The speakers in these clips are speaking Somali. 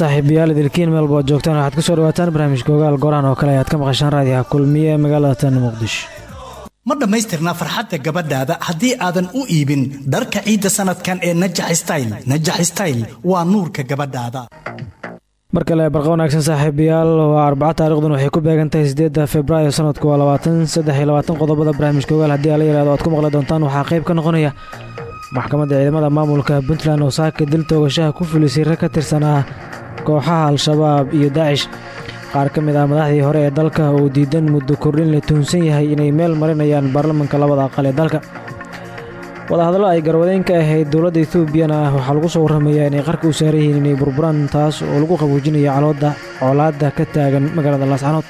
saaxiibayaal idilkiin meelba oad joogtaan waxaad ku soo dhawaataan barnaamijka ogaal gorahan oo kale ayaad ka maqashaan raadiyaha kulmiye ee magaalada tan muqdisho. Ma dhammaystirna farxadda gabadhaada haddii aadan u iibin dharka ciidda sanadkan ee najax stayl najax stayl waa nuurka gabadhaada. Mar kale barqa wanaagsan saaxiibayaal waa arbaca taarikhdan waxay ku beegan tahay sideedda februaayo sanadku waa labaatan saddex iyo labaatan qodobada barnaamijka ogaal haddii ala yihahdo aad ku maqli doontaan waxaa qayb ka noqonaya maxkamadda ciidamada maamulka puntland oo saaka dil toogashaha ku fulisay rag ka tirsanaa kooxaha al-shabaab iyo daacish qaar ka mid ah madaxdii hore ee dalka oo diidan muddo kordhin la tuunsan yahay inay meel marinayaan baarlamanka labada aqal ee dalka. Wadahadallo ay garwadeyn ka ahayd dowladda etoobiyana waxaa lagu soo warramayaa inay qarka u saaran yihiin inay burburaan taas oo lagu qabuujinayo calooda coolaadda ka taagan magaalada laascanood.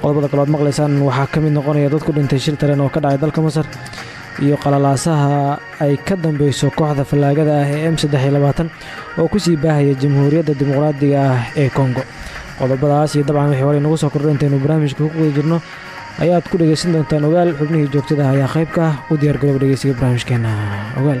Qodobada kalood maqlaysaan waxaa ka mid noqonaya dad ku dhintay shil tareen oo ka dhacay dalka masar iyo qalalaasaha ay ka dambeyso kooxda fallaagada ah ee m oo ku sii baahaya jamhuuriyadda dimuqraadiga ah ee kongo qodobadaas iyo dabcan wixii hore inagu soo kordha barnaamijka ku guda jirno ayaad ku dhegaysan doontaan ogaal. Xubnihii joogtada ah ayaa qayb ka ah. U diyaargarooba dhegeysiga barnaamijkeena ogaal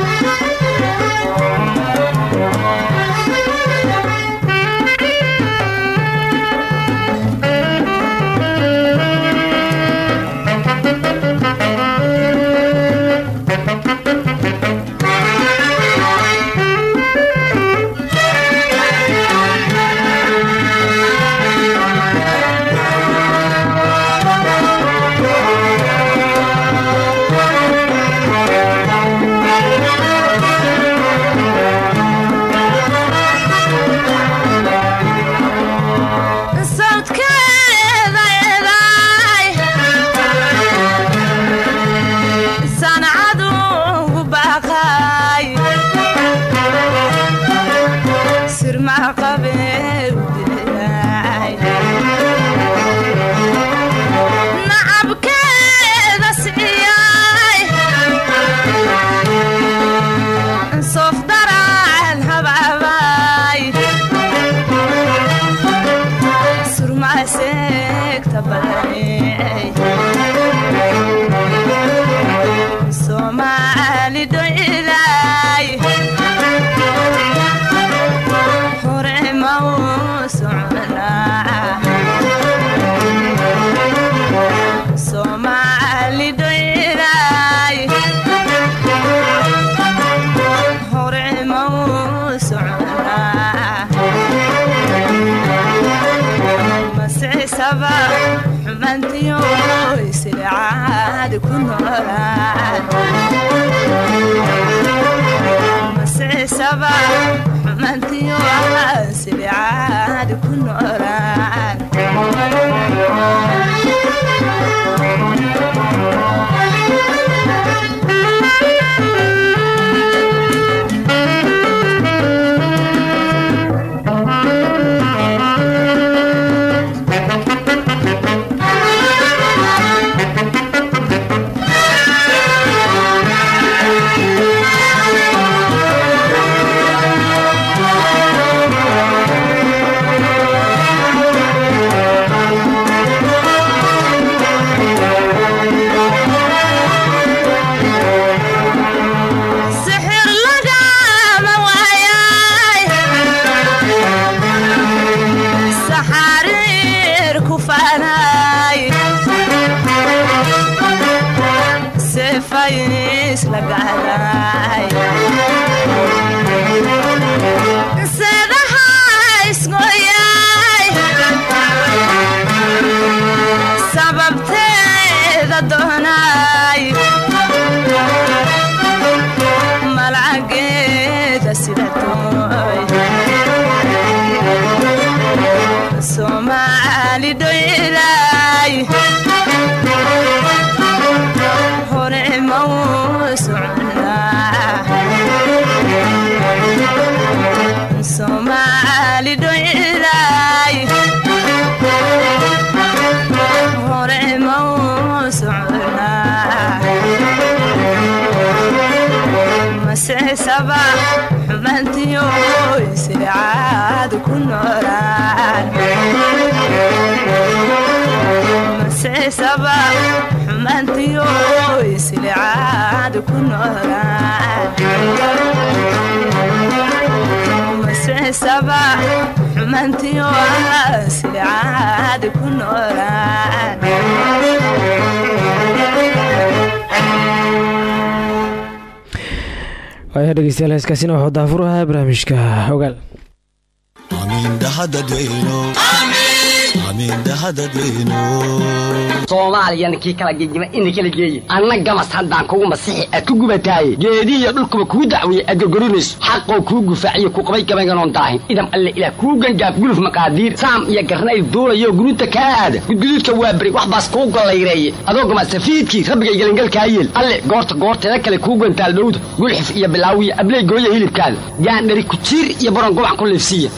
aaad waaya dhegeystayaal heeskaasina wuxuu daafur ahaa barnaamijka ogaal soomaaliyana kii kala gegima ina kala geeye anna gamas haddaan kugu masixi aad ku gubataaye geedihiyo dhulkuba kuu dacweeye aad gorgorinayso xaqoo kuu gufaaciyo ku qabay gabaynganoon daahin idam alle ilaah kuu gangaaf guluf maqaadiir saam iyo garnayl duulayo guruuta kaa aada gudguduudka waa beri wax baas kuu gollayreeye adoo gamasafiidkii rabbigay gelingalkaa yeel alle goorta goorteeda kale kuu gantaal dhowda gulxif iyo bilaawiya abley gooya hilibkaada gaandhari kujiir iyo baron gubac ku liifsiiya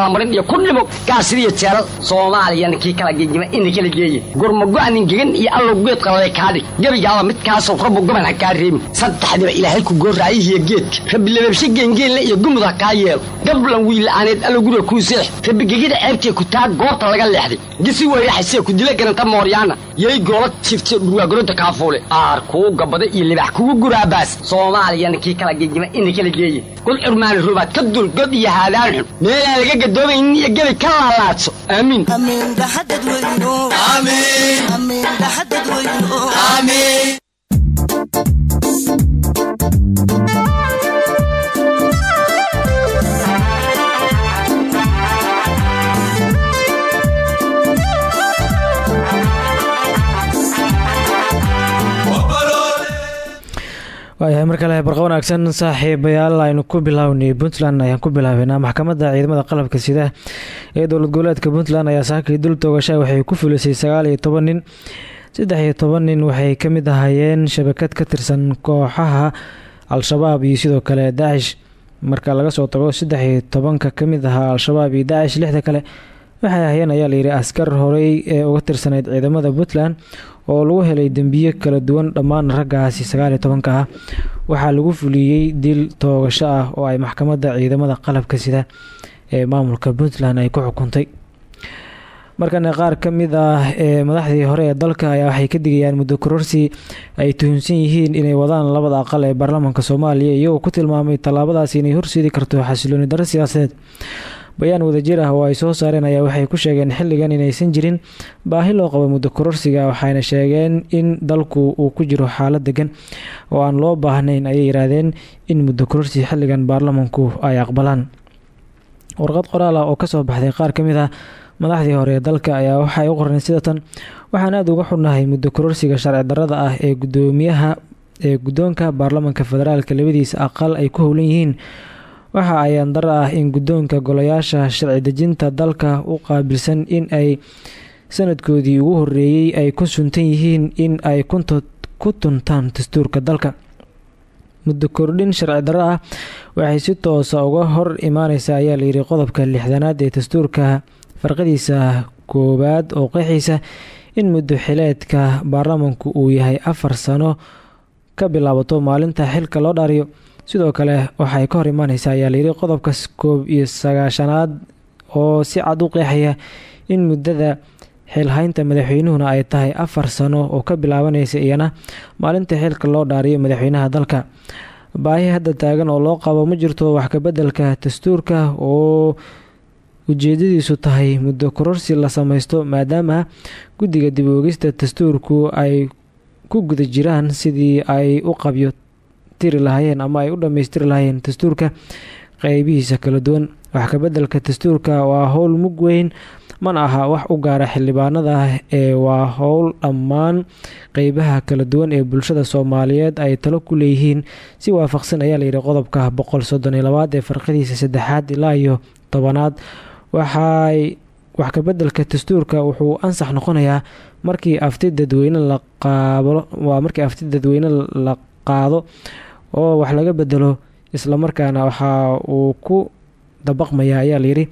gidaar allamarin iyo ku dhimo gaasiriyo jeelal soomaaliyana kii kala gegima ina kala geeye gurmago-nin gegan iyo allow geed qaladay kaadhig gebigaaba midkaasoo rabbu goban ha kaa reebin saddexdiba ilaahay ku goorraayihiyo geedka rabbi lababshe geengeenle iyo gumud ha kaa yeelo. Gablan wiilla'aaneed allow guriga kuu seex. Rabbi gegida ceebtee ku taag goobta laga leexday. Gisi weyraxasee ku dila garanta mooryaana. Yay goola jifte dhurwaagoronta kaafuule aar kuu gabada iyo libax kugu guraabaas soomaaliyana kii kala gegima ina kala geeye kul curmaani rubaad ka dul god iyo haadaan xun. Meelaan laga gadoomaynin iyo gebi ka laalaadso aamiin waayahay mar kale barqa wanaagsan saaxiibayaal aynu ku bilownay puntland ayaan ku bilaabeynaa maxkamadda ciidamada qalabka sida ee dowlad goboleedka puntland ayaa saakii dul toogasha waxay ku fulisay sagaal iyo toban nin. Saddex iyo toban nin waxay ka mid ahaayeen shabakad ka tirsan kooxaha al-shabaab iyo sidoo kale daacish marka laga soo tago saddex iyo tobanka ka mid ahaa al-shabaab iyo daacish lixda kale waxay ahayeen ayaa layidhi askar horey ee uga tirsanayd ciidamada puntland oo lagu helay dembiyo kala duwan dhammaan raggaasi sagaal iyo tobanka ah waxaa lagu fuliyey dil toogasho ah oo ay maxkamadda ciidamada qalabka sida ee maamulka puntland ay ku xukuntay. Markana qaar ka mid ah ee madaxdii hore ee dalka ayaa waxay ka digayaan muddo kororsi ay tuhunsan yihiin inay wadaan labada aqal ee baarlamaanka soomaaliya iyagoo ku tilmaamay tallaabadaasi inay horseedi karto xasilooni darro siyaasadeed bayaan wadajir ah oo ay soo saareen ayaa waxay ku sheegeen xilligan inaysan jirin baahi loo qabo muddo kororsiga waxayna sheegeen in dalku uu ku jiro xaalad degan oo aan loo baahnayn ayay yiraahdeen in muddo kororsi xilligan baarlamanku ay aqbalaan. Warqad qoraal ah oo ka soo baxday qaar ka mid ah madaxdii hore ee dalka ayaa waxay u qoreen sida tan waxaan aada uga xunnahay muddo kororsiga sharci darrada ah ee gudoomiyaha ee guddoonka baarlamanka federaalka labadiisa aqal ay ku howlan yihiin waxa ayaan daro ah in guddoonka golayaasha sharci dejinta dalka u qaabilsan in ay sanadkoodii ugu horeeyey ay ku suntan yihiin in ay ku tuntaan dastuurka dalka. Muddo kordhin sharci darro ah waxay si toosa uga hor imaaneysa ayaa layidhi qodobka lixdanaad ee dastuurka farqadiisa koowaad oo qeexaysa in muddo xileedka baarlamanku uu yahay afar sano ka bilaabato maalinta xilka loo dhaariyo sidoo kale waxay ka hor imaaneysaa ayaa layidhi qodobka koob iyo sagaashanaad oo si cad u qeexaya in muddada xilhaynta madaxweynuhuna ay tahay afar sano oo ka bilaabaneysa iyana maalinta xilka loo dhaariyo madaxweynaha dalka. Baahi hadda taagan oo loo qabo ma jirto wax kabeddelka dastuurka oo ujeedadiisu tahay muddo kororsi la sameysto maadaama guddiga dib oogista dastuurku ay ku guda jiraan sidii ay u qabyo tiri lahaayeen ama ay u dhammaystiri lahaayeen dastuurka qeybihiisa kala duwan. Wax kabedelka dastuurka waa howl mug weyn mana aha wax u gaara xildhibaanada ee waa howl dhammaan qeybaha kala duwan ee bulshada soomaaliyeed ay talo ku leeyihiin. Si waafaqsan ayaa layidhi qodobka boqol soddon iyo labaad ee farqadiisa saddexaad ilaa iyo tobanaad. Waxay wax kabedelka dastuurka wuxuu ansax noqonayaa markii afti dadweyne la qaablo waa markii afti dadweyne la qaado oo wax laga bedelo islamarkaana waxa uu ku dabaqmaya ayaa layidhi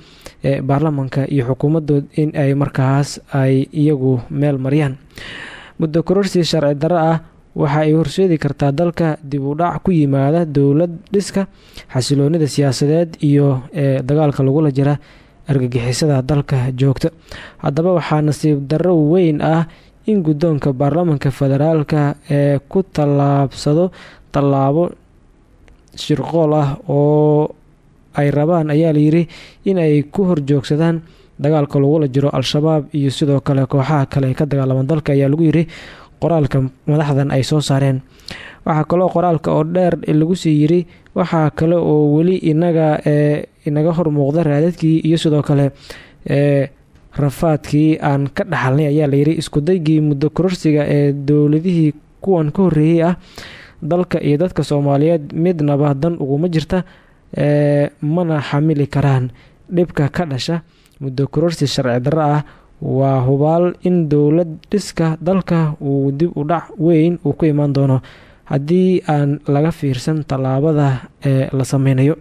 baarlamanka iyo xukuumaddood in ay markaas ay iyagu meel mariyaan. Muddo kororsi sharci darro ah waxa ay horseedi kartaa dalka dib u dhac ku yimaada dowlad dhiska xasiloonida siyaasadeed iyo dagaalka lagula jira argagixisada dalka joogta. Haddaba waxaa nasiib darro weyn ah in guddoonka baarlamanka federaalka ee ku tallaabsado tallaabo shirqool ah oo ay rabaan ayaa layidhi in ay ku horjoogsadaan dagaalka lagula jiro al-shabaab iyo sidoo kale kooxaha kale ka dagaalaman dalka ayaa lagu yidhi qoraalka madaxdan ay soo saareen. Waxaa kaloo qoraalka oo dheer lagu sii yidhi waxaa kale oo weli inaga ee inaga hormuuqda raadadkii iyo sidoo kale ee rafaadkii aan ka dhaxalnay ayaa layidhi iskudaygii muddo kororsiga ee dowladihii kuwan ka horreeyey ah dalka iyo dadka soomaaliyeed midnaba dan uguma jirta mana xamili karaan. Dhibka ka dhasha muddo kororsi sharci darro ah waa hubaal in dowlad dhiska dalka uu dib u dhac weyn uu ku imaan doono. Haddii aan laga fiirsan tallaabada ee la sameynayo.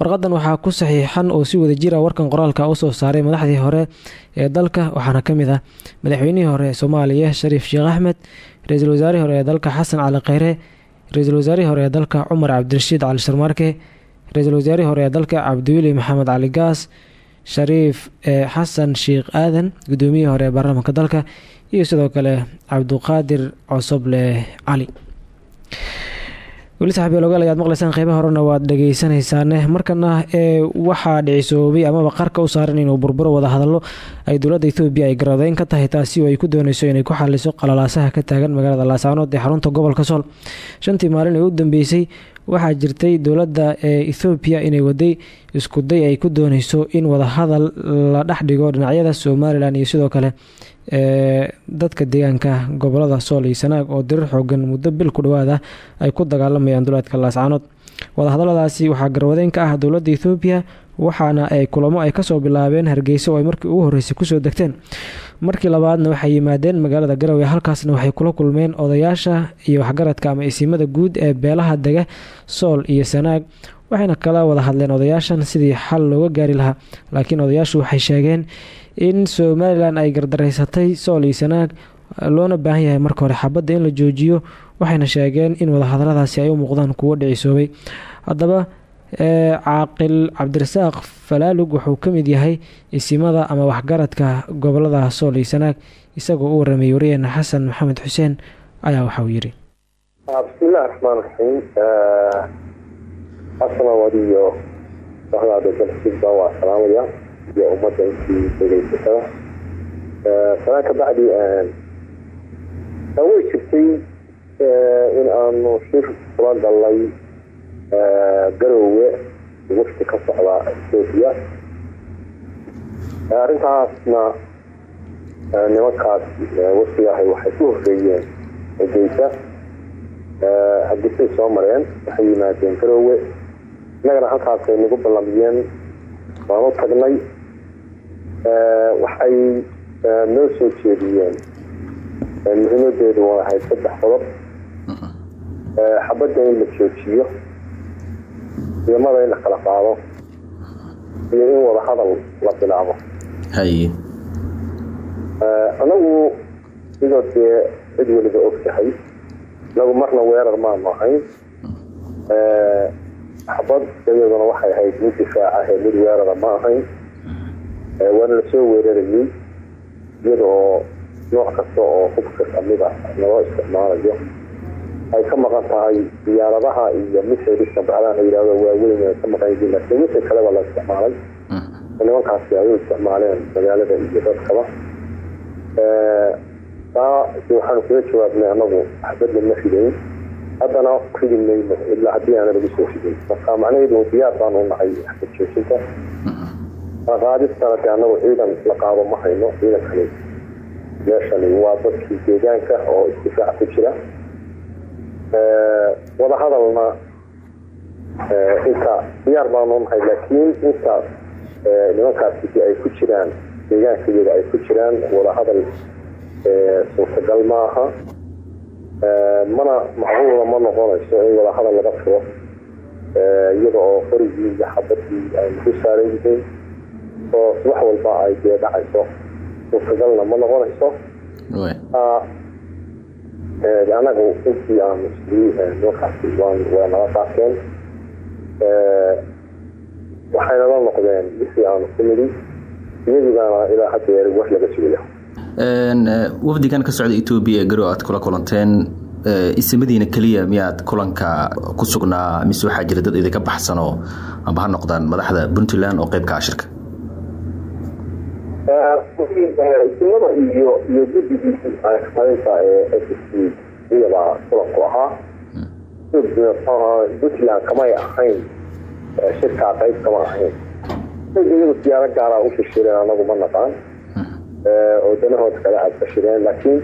Warqadan waxaa ku saxiixan oo si wada jira warkan qoraalka u soo saaray madaxdii hore ee dalka waxaana ka mid ah madaxweynihii hore ee soomaaliya shariif sheekh axmed ra'iisul wasaarihii hore ee dalka xasan cali kheyre ra'iisul wasaarihii hore ee dalka cumar cabdirashiid cali sharmaarke ra'iisul wasaarihii hore ee dalka cabdiweli maxamed cali gaas shariif ee xasan sheikh aadan guddoomiyihii hore ee baarlamaanka dalka iyo sidoo kale cabduqaadir cosoble cali weli saxabiyaal ogaal ayaad maqlaysaan qeybaha horena waad dhageysanaysaane markana ee waxaa dhicisoobay amaba qarka u saaran inuu burburo wada hadallo ay dowladda ethoobiya ay garoodeyn ka tahay taasi oo ay ku dooneyso inay ku xaliso qalalaasaha ka taagan magaalada laasaanood ee xarunta gobolka sool shantii maalin ee u dambeysay waxaa jirtay dowladda ee ethoobiya inay waday iskuday ay ku dooneyso in wadahadal la dhex dhigo dhinacyada somalilan iyo sidoo kale dadka deegaanka gobollada sool iyo sanaag oo dirir xoogan muddo bil ku dhawaada ay ku dagaalamayaan duleedka laascaanood wadahadaladaasi waxaa garwadeyn ka ah dowladda ethoobiya waxaana ay kulamo ay ka soo bilaabeen hargeysa oo markii ugu horreysay ku soo degteen. Markii labaadna waxay yimaadeen magaalada garowe halkaasna waxay kula kulmeen odayaasha iyo waxgaradka ama isimada guud ee beelaha dega sool iyo sanaag waxayna kala wada hadleen odayaashan sidii xal looga gaari lahaa. Laakiin odayaashu waxay sheegeen in somalilan ay gardaraysatay sool iyo sanaag loona baahan yahay marka hore xabadda in la joojiyo waxayna sheegeen in wadahadaladaasi ay u muuqdaan kuwo dhicisoobay. Haddaba caaqil cabdirasaaq falaalug wuxuu ka mid yahay isimada ama waxgaradka gobollada sool iyo sanaag isagoo u waramayay wariyeena xasan maxamed xuseen ayaa waxauu yidhi. Bismillahi raxmaan raxiim asalaamad iyo waxdaadasida waa salaamaya iyo ummadda intii dhegeysatada sanaan ka bacdi way jirtay in aanu shir kula galnay garoowe wafti ka socda ethoobiya arrintaasna nimankaas waftigahay waxay ku horreeyeen hargeysa hargeysay soo mareen waxay yimaadeen garoowe. Innagana halkaasay nagu ballamiyeen waan u tagnay waxay noo soo jeediyeen. Muhiimadeedu waa ahayd saddex qodob xabadda in la joojiyo ciidamada in la kala qaado iyo in wada hadal la bilaabo. Haye anagu sidoo dee cid weliba og tahay. Inagu marna weerar maanu ahayn. Xabad iyaduna waxay ahayd mid difaaca ee mid weerara ma ahayn waana la soo weerarayey iyada oo nooc kasta oo hubka kamida naloo isticmaalayo. Ay ka maqan tahay diyaaradaha iyo misiriska bacdaha la yihahdo waaweyn ay ka maqan yihiin laakiin wixii kaleba la isticmaalay. Nimankaasi ay u isticmaaleen magaalada iyo dadkaba. Taa waxaanu kaga jawaabnay anagu xabadna ma fidayn haddana ridi mayno ilaa haddii aana lagu soo ridin marka macnaheedu diyaar baanu nahay xabad joojinta qaadistana anagu ciidan la qaado ma hayno ciidankani meeshani waa dadkii deegaanka oo isdifaac ku jira wadahadalna inta diyaar baanu nahay laakiin intaas nimankaasi ay ku jiraan deegaankayaga ay ku jiraan wadahadal suurtagal ma aha mana macquula ma noqonayso in wadahadal laga furo iyada oo qorigii iyo xabadii ay ku saaran yihiin oo wax walba ay dee dhacayso suurtagalna ma noqonayso. Anagu intii aan nimankaasi waa nala qaateen waxayna la noqdeen wixii aanu ku nidhi iyadugana ilaa hadeer wax laga sugaya wafdigan ka socda etoobiya garow aad kula kulanteen isimadiina keliya miyaad kulanka ku sugnaa mise waxaa jira dad idinka baxsanoo amba ha noqdaan madaxda puntland oo qeybka ashirka isimada iyo iyo guddigii arinta ee s iyabaa kulanku ahaa. Puntland kamay ahayn shirkaa qayb kama ahayn. Iyagu siyaaro gaaraa u shirshireen anagu ma naqaan oo danahood kale aad bashireen laakiin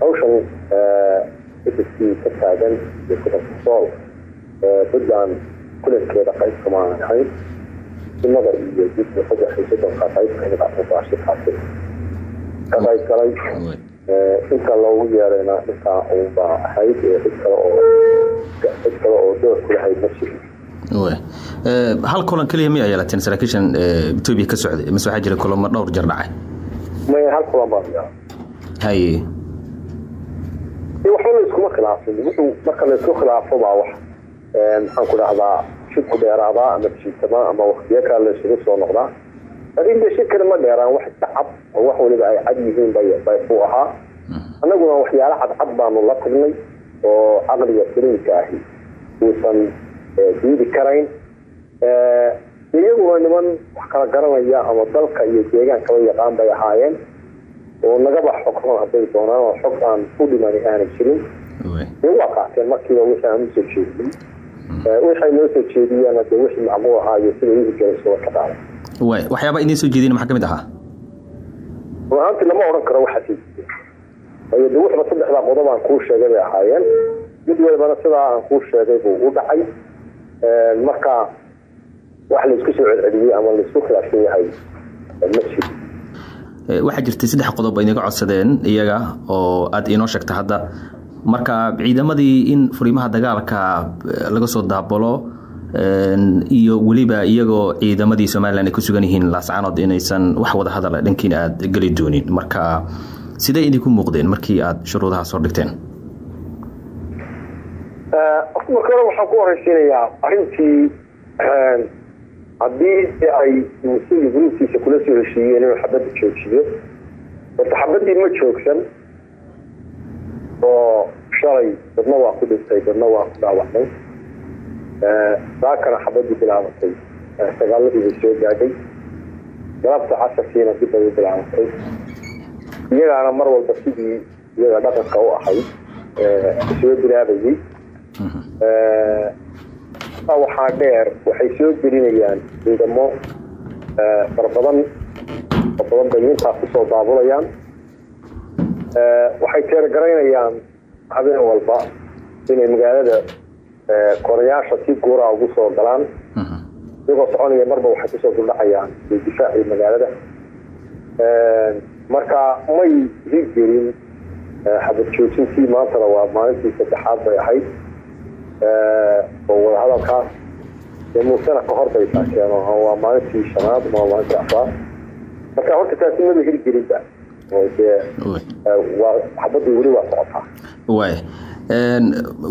hawshan s c ka taagan iyo kudasool puntland kulankeeda qayb kama ahayn isimada iyo jidka saddex iyo soddonka qayb ka mid ah baa shirkaasi ka qayb galay inta loogu yeerayna intaa unbaa ahayd cid kale oo cid kale oo door kulahayd ma jirin hal kulan keliya miyaa yeelateen saraakiishan etoobiya ka socday mise waxaa jira kulamo dhowr jeer dhacay? May hal kulan yeela haye waxba la iskuma khilaafin. Wuxuu marka la isku khilaafo baa wax maxaan ku dhahdaa shidku dheeraadaa ama jiitamaa ama waktiyo kale la isugu soo noqdaa laakiin de shirkani ma dheeraan wax iska cad oo wax waliba ay cad yihiin bay buu ahaa. Annaguna waxyaalo cadcad baanu la tagnay oo caqliga saliimka ahi uusan diidi karayn. Iyaguna niman wax kala garanaya ama dalka iyo deegaankaba yaqaan bay ahaayeen oo nagaba xogron hadday doonaan oo xog aan u dhimani aanay jirin. Dee waa qaateen markiiba wixii aan u soo jeediyey waxay noo soo jeediyeen de wixii macquul ahaayo sida ihigelayso ka dhacday way waxyaaba idiin soo jeedin maxaa ka mid ahaa? Runaantii lama odhan karo waxaas waayo de wuxba saddexdaa qodob aan kuu sheegay bay ahaayeen. Mid walibana sidaa aan kuu sheegay buu u dhacay. Marka wax la isku soo celceliyey ama la isku khilaafsan yahay ma jiro. Waxaa jirtay saddex qodob ay inaga codsadeen iyaga oo aada inoo sheegta hadda marka ciidamadii in furiimaha dagaalka laga soo daabalo iyo weliba iyagoo ciidamadii somalilan ay ku sugan yihiin laascanood inaysan wax wada hadala dhankiina aada geli doonin. Marka sidee idinku muuqdeen markii aada shuruudaha soo dhigteen? Marka hore waxaan ku horeysiinayaa arintii haddii ay musugi gruubkiisa kula soo heshiiyeen inuu xabadda joojiyo horta xabaddii ma joogsan oo shalay dadna waa ku dhintay dadna waa ku dhaawacmay saakana xabaddii bilaabatay sagaaladii bay soo gaadhay galabta casarkiina dib bay u bilaabatay iyagaana mar walba sidii iyaga dhaqanka u ahayd soo bilaabayay waxaa dheer waxay soo gelinayaan ciidamo farbadan farbadan bay intaas ku soo daabulayaan waxay teergaraynayaan habeen walba inay magaalada korayaasha si guuraa ugu soo galaan. Iyagoo soconaya marba waxay ku soo duldhacayaan difaacii magaalada. Marka may hirgelin xabad joojintii maantana waa maalintii saddexaad bay ahayd. Oo wadahadalkaas dee muusena ka hor bay taakeen waa maalintii shanaad ama maalintii afraad. Marka horta taasi maba hirgelinba xabadii weli waa socotaa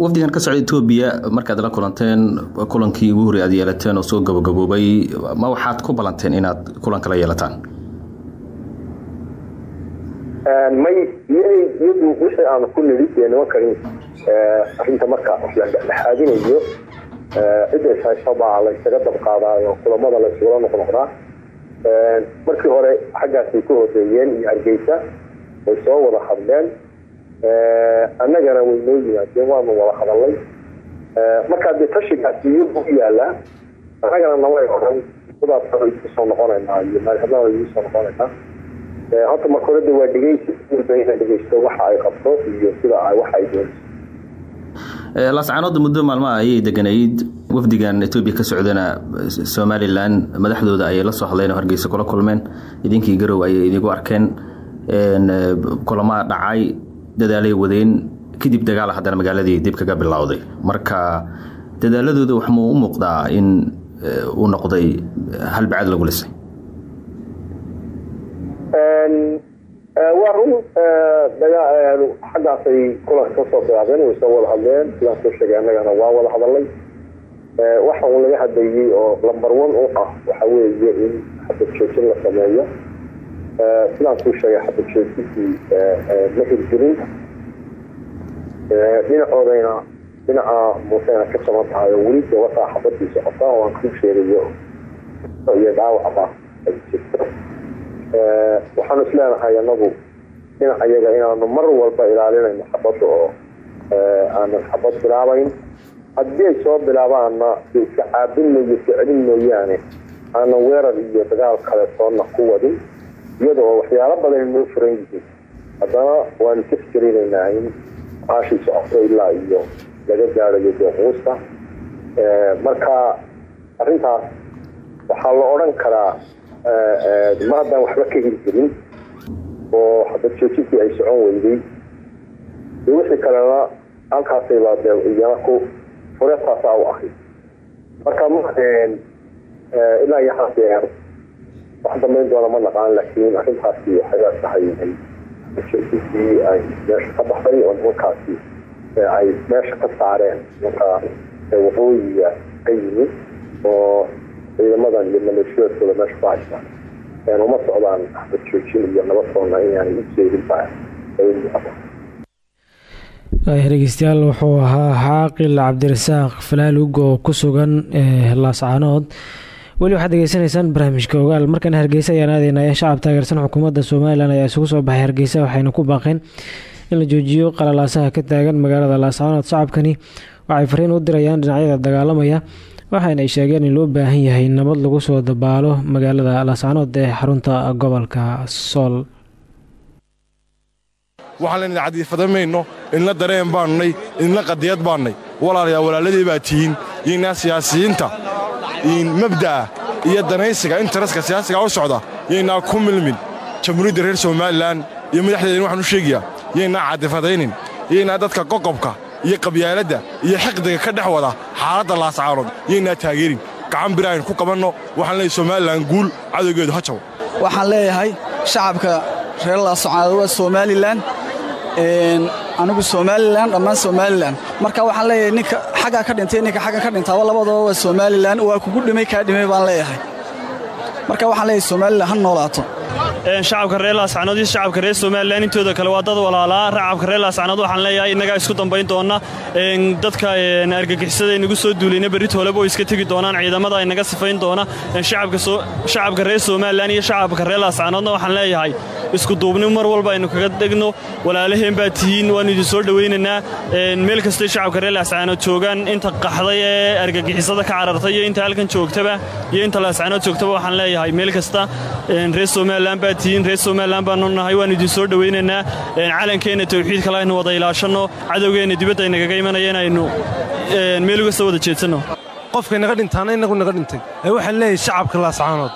wafdigan ka socda etoobiya markaad la kulanteen kulankii ugu horey aad yeelateen oo soo gabagaboobay ma waxaad ku ballanteen inaad kulanka la yeelataan? May iyadu wixii aanu ku nidhi dee nimankani arinta marka wax la dhexaadinayo cidda ishayso baa la ysaga dabqaadaayo kulamada la isugula noqnoqdaa markii hore xaggaasay ku horeeyeen iyo hargeysa way soo wada hadleen. Annagana way noo yimaadeen waanu wada hadalnay markaa dee tashigaasi iyagu u yaalaa annagana naway odhan sidaasana isku soo noqonaynaa iyo madaxdana igu soo noqonaynaa. Horta marka hore de waa dhegeysi inay dhegeysto waxa ay qabto iyo sida waxa ay doonayso laascaanoodda muddo maalmaha ayay deganayd wafdigan etoobiya ka socdana somalilan madaxdooda ayay la soo hadleen oo hargeysa kula kulmeen. Idinkii garow ayay idigu arkeen kulamaa dhacay dadaalay wadeen. Kadib dagaala haddana magaaladii dib kaga bilowday. Marka dadaaladooda waxmuu u muuqdaa in uu noqday halbacad lagu lisay? Waa run xaggaasay kulanka ka soo bilaabeen way soo wada hadleen sidaan soo sheegay annagana waa wada hadalay waxa uu laga hadlayey oo lamber one u ah waxa weeye in xabad joojin la sameeyo. Sidaan kuu sheegay xabad joojintii ma hirgelin dhinacoodayna dhinaca muusena ka jaban tahay oo weli gabataa xabadii socota oo aan kuu sheegayo iyo dhaawacba ay jirto. Waxaanu isleenahay anagu dhinaca iyaga inaanu mar walba ilaalinayno xabadda oo aanan xabad bilaabayn haddii ay soo bilaabaanna iska caabin mooyo iska celin mooyaane. Aanan weerar iyo dagaal kale soonna ku wadin iyada oo waxyaalo badan noo furan yihiin haddana waanu ka fikerinaynaa in maashii socoto ilaa iyo laga gaarayo dooquusta marka arrintaas waxaa la odhan karaa ma haddaan waxba ka hirgelin oo xabad joojintii ay socon weyday. Wixii kalena halkaasayba de iyana ku fureetaasaa u ahay. Marka ma ilaa iyo hadeer wax dambayn doona ma naqaan laakiin arrintaasi waxay tahay joojintii ay meesha ka baxday oo nimankaasi ay meesha ka saareen nimanka waqooyiga ka yimid oo ciidamadan iyo maleeshiyaadkooda meesha ku haysta. Uma socdaan axbad joojin iyo nabadsoonna inaanay u jeedin baa dhegeystayaal wuxuu ahaa xaaqil cabdirasaaq falaalug oo ku sugan laascaanood weli waxaad degeysanaysaan barnaamijka ogaal. Markana hargeysa ayaan aadaynaya shacab taageersan xukuumadda somalilan ayaa isugu soo baxay hargeysa waxayna ku baaqeen in la joojiyo qalalaasaha ka taagan magaalada laascaanood shacabkani waxay fariin u dirayaan dhinacyada dagaalamaya waxaana sheegeen in loo baahan yahay nabad lagu soo dabaalo magaalada laascaanood ee xarunta gobolka sool waxaan len cadiifadamayno inla dareen baannay inla qadiyad baannay. Walaalayaa walaaladii baa tihiin iyoinaa siyaasiyiinta mabda'a iyo danaysiga intaraska siyaasiga u socda yaynaa ku milmin. Jamhuuriyadda reer somalilan iyo madaxdeedin waxaan u sheegayaa yaynaa cadifadaynin yaynaa dadka qoqobka iyo qabyaaladda iyo xiqdiga ka dhex wada xaaladda laascaanood yaynaa taageerin. Gacan bir aynu ku qabanno waxaan leeyahay somalilan guul cadowgeedu ha jabo waxaan leeyahay shacabka reer laascaanood waa somalilan anigu somalilan dhammaan somalilan marka waxaan leeyahay ninka xaggaa ka dhintay ninka xagga ka dhintaaba labadaba waa somalilan waa kugu dhimay kaa dhimay baan leeyahay. Marka waxaan leeyahay somalilan ha noolaato shacabka reer laascanood iyo shacabka reer somalilan intooda kale waa dad walaalaa reer laascanood waxaan leeyahay innagaa isku dambayn doonna dadka argagixisada inagu soo duulayna berrit holeba oo iska tegi doonaan ciidamada inaga sifayn doona. Shacabka reer somalilan iyo shacabka reer laascanoodna waxaan leeyahay isku duubni mar walba aynu kaga dhegno walaalaheen baa tihiin waannu idin soo dhowaynaynaa meel kastay shacabka reer laascanood joogaan inta qaxday ee argagixisada ka carartay inta halkan joogtaba iyo inta laascanood joogtaba waxaan leeyahay meel kasta reer somalilan baa tihiin reer somalilan baanu nahay waannu idin soo dhowaynaynaa calankeenna tawxiid kale aynu wada ilaashanno cadowgeenna dibadda aynagaga imanaya inaynu meel uga soo wada jeedsanno. Qofkay naga dhintaana inagu naga dhintay. Ee waxaan leeyahay shacabka laascaanood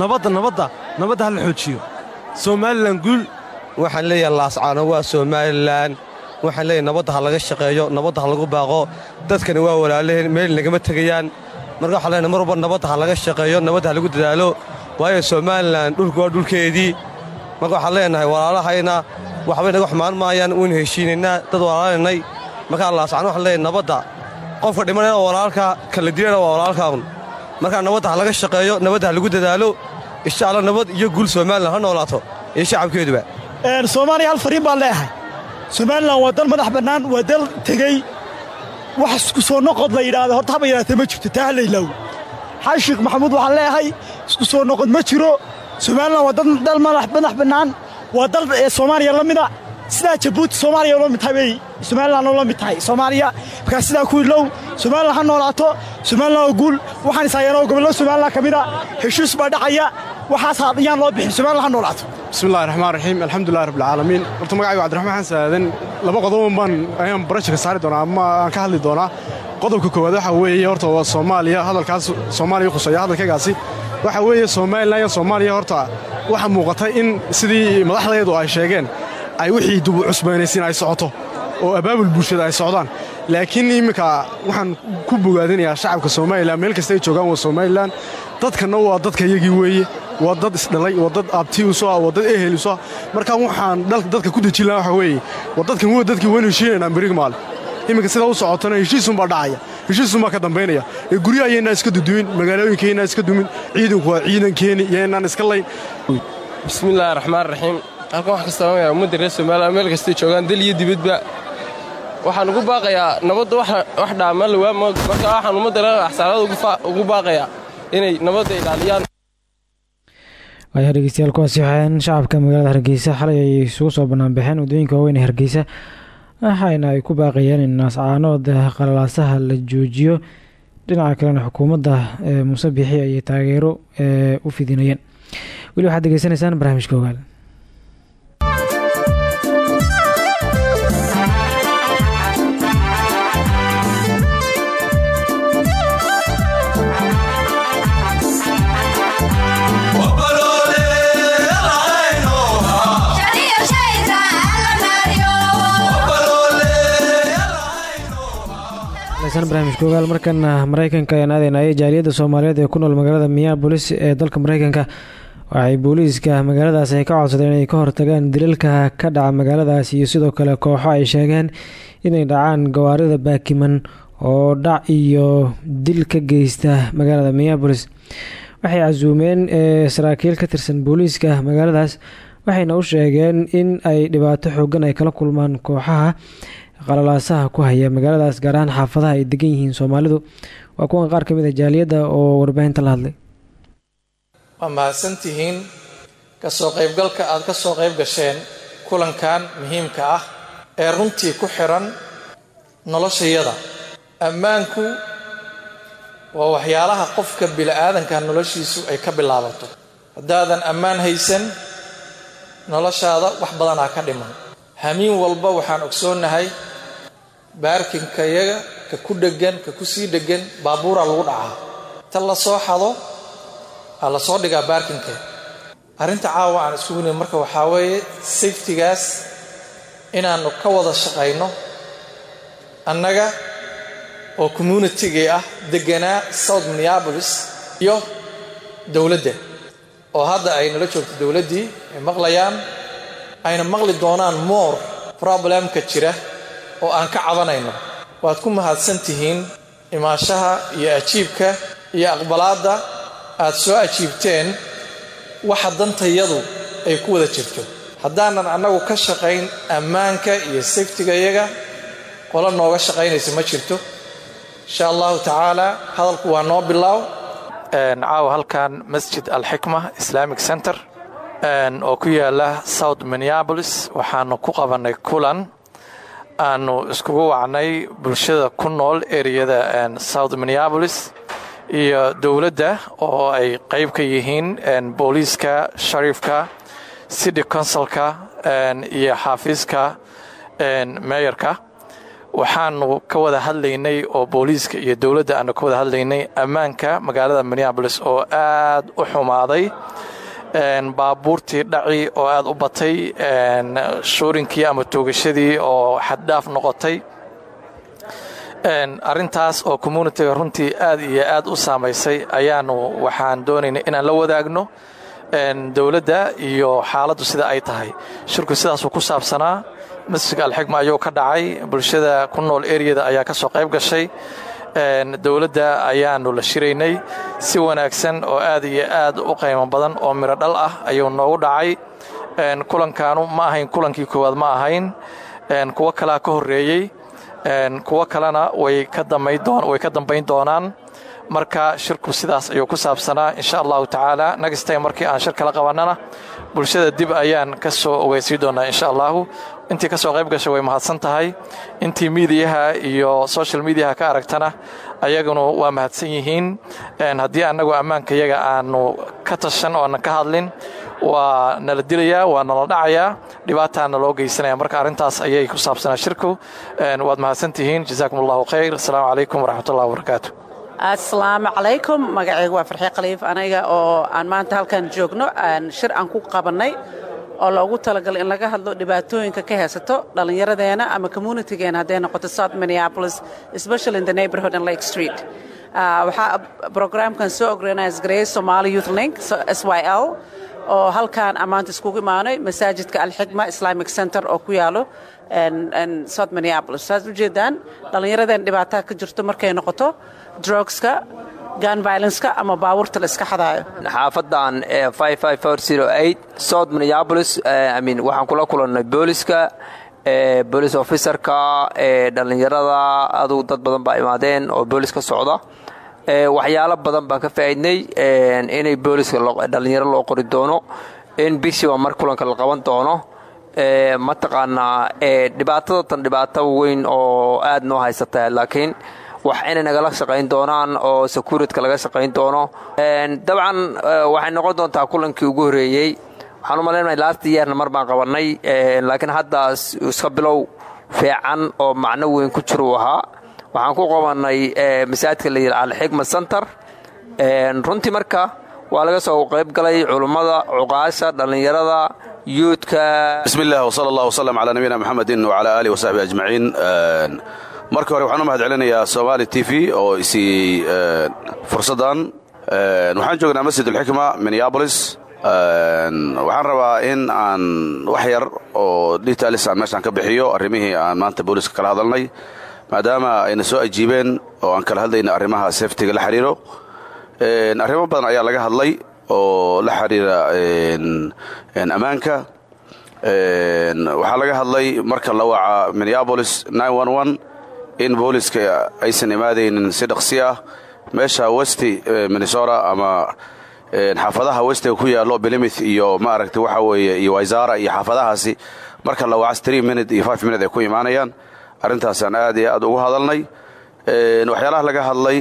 nabadda nabadda nabadda ha la xoojiyo. Somalilan guul. Waxaan leeyahay laascaano waa somalilan. Waxaan leeyahay nabadda ha laga shaqeeyo nabadda ha lagu baaqo. Dadkani waa walaalaheen meel nagama tegayaan. Marka waxaan leenahay mar walba nabadda ha laga shaqeeyo nabadda ha lagu dadaalo waayo somalilan dhulku waa dhulkeedii. Marka waxaan leenahay walaalahayna waxbay naga xumaan maayaan waynu heshiinaynaa dad walaalanay markaa laascaano waxaan leeyahay nabadda. Qofka dhimanayna waa walaalka kala dilayna waa walaalkaaun markaa nabadda ha laga shaqeeyo nabadda ha lagu dadaalo insha alla nabad iyo guul somalilan ha noolaato. Iyo shacabkeeduba soomaaliya hal fariin baan leeyahay. Somalilan waa dal madax bannaan waa dal tegey. Wax isku soo noqod la yidhaahda horta haba yaraatee ma jirto taa hallaylaawo xaal sheekh maxamuud waxaan leeyahay isku soo noqod ma jiro. Somalilan waa dal madax bannaan. Waa dal soomaaliya la mida sidaa jabuuti soomaaliya ula mid tahay. Somalilan ula mid tahay. Soomaaliya markaa sidaa ku ilow somalilan ha noolaato. Somalilan oo guul. Waxaan isaayeenoo gobollo somalilan ka mida heshiis baa dhacaya. Waxaas ayaan loo bixin. Somalilan ha noolaato. Bismillahi raxmaan raxiim alxamdulilah rabbilcaalamiin horta magacaygu cabdiraxmaan xasan aadan laba qodoban baan ayaan barashaka saari doonaa ama aan ka hadli doonaa. Qodobka koowaad waxaa weeye horta waa soomaaliya. Hadalkaas soomaaliya khuseeya hadalkaygaasi waxaa weeye somalilan iyo soomaaliya horta waxaa muuqata in sidii madaxdeedu ay sheegeen ay wixii dubu cusbaynaysiin ay socoto oo abaabul bulshada ay socdaan. Laakiin imminka waxaan ku bogaadinayaa shacabka somalilan meel kasta ay joogaan waa somalilan dadkanna waa dadka iyagii weeye waa dad isdhalay waa dad abti uso ah waa dad ehel uso ah marka waxaan dadka ku dejin lahaa waxa weeye waa dadkan waa dadkii waynu heshiinaynaa beriga maale iminka sidaa u socotana heshiisunbaa dhacaya heshiisunbaa ka dambaynaya. Ee guryaha yaynaan iska dudumin magaalooyinka yaynaan iska dumin. Ciidanku waa ciidankeeni yaynaan iska layn. Bismillaahi raxmaan raxiim halkan waxaan ka salaamaya ummadda reer somalilan meel kastay joogaan dal iyo dibadba. Waxaan ugu baaqayaa nabadda wax dhaama lawaa marka waxaan ummadda reer axsaanada ugu baaqayaa inay nabadda ilaaliyaan. Waayaa dhegeystayaal kuwaasi waxaan shacabka magaalada hargeysa. Xalay ay isugu soo banaanbaxeen waddooyinka waaweyn ee hargeysa waxayna ay ku baaqayeen in naascaanood qalalaasaha la joojiyo dhinaca kalena xukuumadda muuse bixi ayay taageero u fidinayeen. Weli waxaad degeysanaysaan barnaamijka barnamijka ogaal markana mareykanka ayaan aadaynayay jaaliyadda soomaaliyeed ee ku nool magaalada minneabolis ee dalka mareykanka waxay booliiska magaaladaas ay ka codsadeen inay ka hortagaan dilalka ka dhaca magaaladaas iyo sidoo kale kooxo ay sheegeen inay dhacaan gawaarida baakiman oo dhac iyo dil ka geysta magaalada minneabolis waxay casuumeen saraakiil ka tirsan booliiska magaaladaas waxayna u sheegeen in ay dhibaato xoogan ay kala kulmaan kooxaha qalalaasaha ku haya magaaladaas gaar ahaan xaafadaha ay degan yihiin soomaalidu. Waa kuwan qaar ka mid a jaaliyadda oo warbaahinta la hadlay. Waa mahadsantihiin ka soo qaybgalka aad ka soo qayb gasheen kulankan muhiimka ah ee runtii ku xiran noloshayada. Ammaanku waa waxyaalaha qofka bili-aadanka noloshiisu ay ka bilaabato. Haddaadan ammaan haysan noloshaada wax badanaa ka dhiman. Hamiin walba waxaan ogsoonnahay baarkinkayaga ka ku dheggan ka ku sii dheggan baabuuraa lagu dhacaa. Ta la soo xado aa la soo dhigaa baarkinka. Arrinta caawa aan iskugu nin marka waxaa weeye safetigaas inaannu ka wada shaqayno annaga oo communitigii ah degganaa south minneabolis iyo dowladda. Oo hadda ay nala joogto dowladdii ay maqlayaan ayna maqli doonaan moor problemka jira oo aan ka cabanayno. Waad ku mahadsan tihiin imaashaha iyo ajiibka iyo aqbalaadda aad soo ajiibteen waxa dantayadu ay ku wada jirto. Haddaanan annagu ka shaqayn ammaanka iyo saftigayaga qolo nooga shaqaynaysa ma jirto. Insha allahu tacaala hadalku waa noo bilaaw caawa halkan masjid alxikma islamic center. Oo ku yaalla south minneabolis waxaanu ku qabannay kulan aanu iskugu wacnay bulshada ku nool ereyada south minneabolis iyo dowladda oo ay qayb ka yihiin booliiska shariifka city consulka iyo xaafiiska meeyarka waxaanu ka wada hadlaynay oo booliiska iyo dowladda aanu ka wada hadlaynay ammaanka magaalada minneabolis oo aad u xumaaday baabuurtii dhaci oo aad u batay shuurinkii ama toogashadii oo xaddhaaf noqotay. Arrintaas oo communitiga runtii aad iyo aad u saamaysay ayaanu waxaan doonaynay inaan la wadaagno dowladda iyo xaaladdu sida ay tahay. Shirku sidaasuu ku saabsanaa masjidka alxikma ayuu ka dhacay bulshada ku nool ereyada ayaa ka soo qayb gashay dowladda ayaanu la shiraynay si wanaagsan oo aad iyo aad u qaymo badan oo miro dhal ah ayuu noogu dhacay. Kulankaanu ma ahayn kulankii koowaad ma ahayn. Kuwo kalea ka horreeyey. Kuwo kalena way ka dambayn doonaan. Marka shirku sidaas ayuu ku saabsanaa insha allahu tacaala. Nagstay markii aan shir kala qabannana bulshada dib ayaan ka soo ogeysii doonaa insha allahu intii ka soo qayb gashay way mahadsan tahay. Intii miidiyaha iyo social mediaha ka aragtana ayaguna waa mahadsan yihiin. Haddii annagu ammaanka yaga aanu ka tashan oonan ka hadlin waa nala dilayaa waa nala dhacayaa dhibaataana loo geysanaya marka arrintaas ayay ku saabsanaa shirku. Waad mahadsantihiin jazaakum allahu khayr. Asalaamu calaykum waraxmatullahi wabarakaatu asalaamu calaykum. Magacayga waa farxii khaliif aniga oo aan maanta halkan joogno. Shir aan ku qabannay oo loogu talagalay in laga hadlo dhibaatooyinka ka haysato dhallinyaradeena ama communitygeena hadday noqoto south minneapolis especially in the neighborhood and lake street. Waxaa programkan soo organize gareeyay somali youth link s y l oo halkaan ammaanta iskugu imaanay masaajidka alxikma islamic center oo ku yaalo south minneapolis. Saas ujeedaan dhallinyaradeen dhibaataa ka jirto markay noqoto drugska gun violenceka ama baabuurta la iska xadaayo. Xaafadan south minneapolis imean waxaan kula kulannay booliska boolice officerka dhallinyarada adugu dad badan baa imaadeen oo boolis ka socda. Waxyaalo badan baan ka faa'iidnay inay booliska dhallinyaro loo qori doono in bishiba mar kulanka la qaban doono. Mataqaanaa dhibaatada tan dhibaato weyn oo aad noo haysata laakiin wax inay nagala shaqayn doonaan oo securityka laga shaqayn doono. Dabcan waxay noqon doontaa kulankii ugu horreeyey. Waxaan u malaynaya last yearna mar baan qabannay. Laakiin hadda iska bilow fiican oo macno weyn ku jir uu waxaan ku qabannay masaajidka la yidhi alxikma center. Runtii marka waa laga soo qayb galay culummada cuqaasha dhallinyarada yuudka bismi illah wsala allah wsalam calaa nabiyina maxamedin wcala aalihi wasaxbi ajmaciin marka hore waxaan u mahad celinayaa somaali t v oo isiiyey fursaddan waxaan joognaa masjid ulxikma minneabolis waxaan rabaa in aan wax yar oo details aan meeshaan ka bixiyo arrimihii aan maanta booliska kala hadalnay maadaama ayna soo ajiibeen oo aan kala hadlayna arrimaha seftiga la xiriiro. Arrimo badan ayaa laga hadlay oo la xiriira ammaanka. Waxaa laga hadlay marka la waca minneabolis in booliska aysan imaadaynin si dhaqsi ah meesha westi minnesota ama xaafadaha westiga ku yaallo bilimith iyo maaragta waxa weeye iyo waysara iyo xaafadahaasi marka la waca three minute iyo five minute ay ku imaanayaan. Arrintaasaan aad iyo aad ugu hadalnay. Waxyaalaha laga hadlay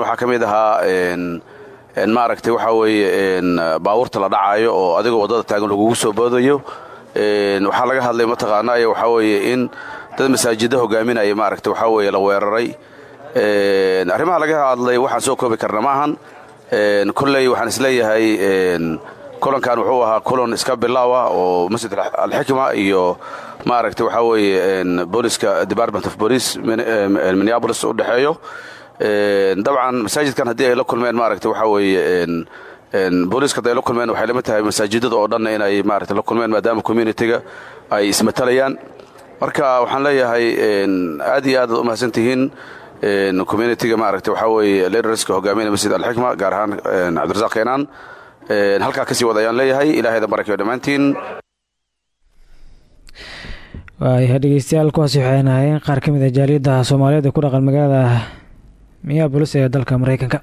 waxaa ka mid ahaa maaragtay waxaa weeye baabuurta la dhacaayo oo adigoo waddada taagan lagugu soo boodayo. Waxaa laga hadlay mataqaanaa waxaa weeye in dad masaajidda hogaaminaya maaragta waxaa weeye la weeraray. Arrimaha laga hadlay waxaan soo koobi karna maahan kolley waxaan is leeyahay kulankan wuxuu ahaa kulan iska bilaaw ah oo masjid alxikma iyo maaragta waxaa weeye booliska department of police minneabolis u dhexeeyo dabcan masaajidkan haddii ay la kulmeen maaragta waxaa weeye booliiska hadday la kulmeen waxay lama tahay masaajidada oo dhanna inay maaragta la kulmeen maadaama communitiga ay ismatalayaan marka waxaan leeyahay aad iyo aad u mahadsan tihiin communitiga maaragta waxaa weeye leaderska hogaaminaya masjid alxikma gaar ahaan cabdirasaaq keenaan halkaa ka sii wada ayaan leeyahay. Ilaahayda barakayo dhammaantiin waayahay dhegeystayaal kuwaasi waxay ahaayeen qaar ka mid a jaaliyadda soomaaliyeed ee ku dhaqan magaalada minneabolis ee dalka mareykanka.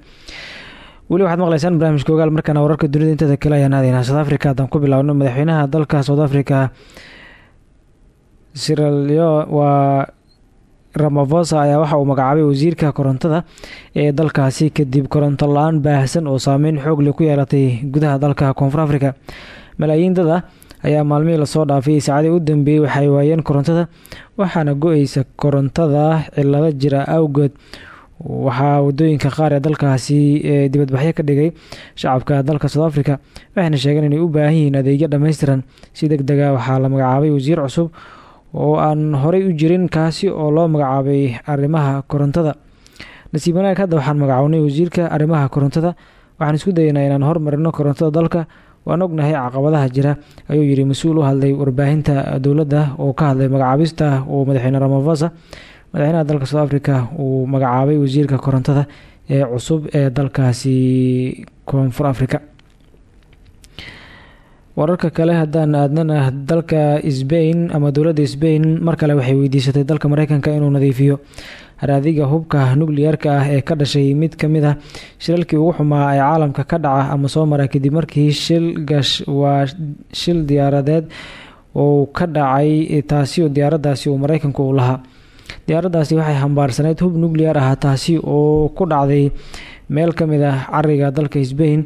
Weli waxaad maqlaysaan barnaamijka ogaal. Markaana wararka dunida inteeda kale ayaan aadaynaa south africa. Haddaan ku bilaawno madaxweynaha dalka south africa siralyo waa ramafosa ayaa waxa uu magacaabay wasiirka korontada ee dalkaasi kadib koronto la'aan baahsan oo saameyn xoog leh ku yeelatay gudaha dalka koonfur africa malaayiin dad ah ayaa maalmihii la soo dhaafay saacadii u dambeeyey waxay waayeen korontada waxaana go-eysa korontada cilado jira awgeed waxaa waddooyinka qaar ee dalkaasi dibadbaxyo ka dhigay shacabka dalka south africa waxayna sheegeen inay u baahan yihiin adeegyo dhammaystiran. Si deg dega waxaa la magacaabay wasiir cusub oo aan horey u jirin kaasi oo loo magacaabay arrimaha korontada. Nasiib wanaag hadda waxaan magacownay wasiirka arrimaha korontada. Waxaan isku dayaynaa inaan hormarino korontada dalka. Waan ognahay caqabadaha jira ayuu yidhi mas'uul u hadlay warbaahinta dowladda oo ka hadlay magacaabista uu madaxweyne ramaphosa. Madaxweynaha dalka south africa uu magacaabay wasiirka korontada ee cusub ee dalkaasi koonfur africa wararka kale haddaan aadnana dalka sbain ama dowladda sbain mar kale waxay weydiisatay dalka mareykanka inuu nadiifiyo haraadiga hubka nuclearka ah ee ka dhashay mid ka mid ah shilalkii ugu xumaa ee caalamka ka dhaca ama soo mara kadib markii shil gash waa shil diyaaradeed oo ka dhacay taasi oo diyaaradaasi uu mareykanku uu lahaa. Diyaaradaasi waxay xambaarsaneyd hub nuclear ah taasi oo ku dhacday meel ka mid ah cariga dalka sbain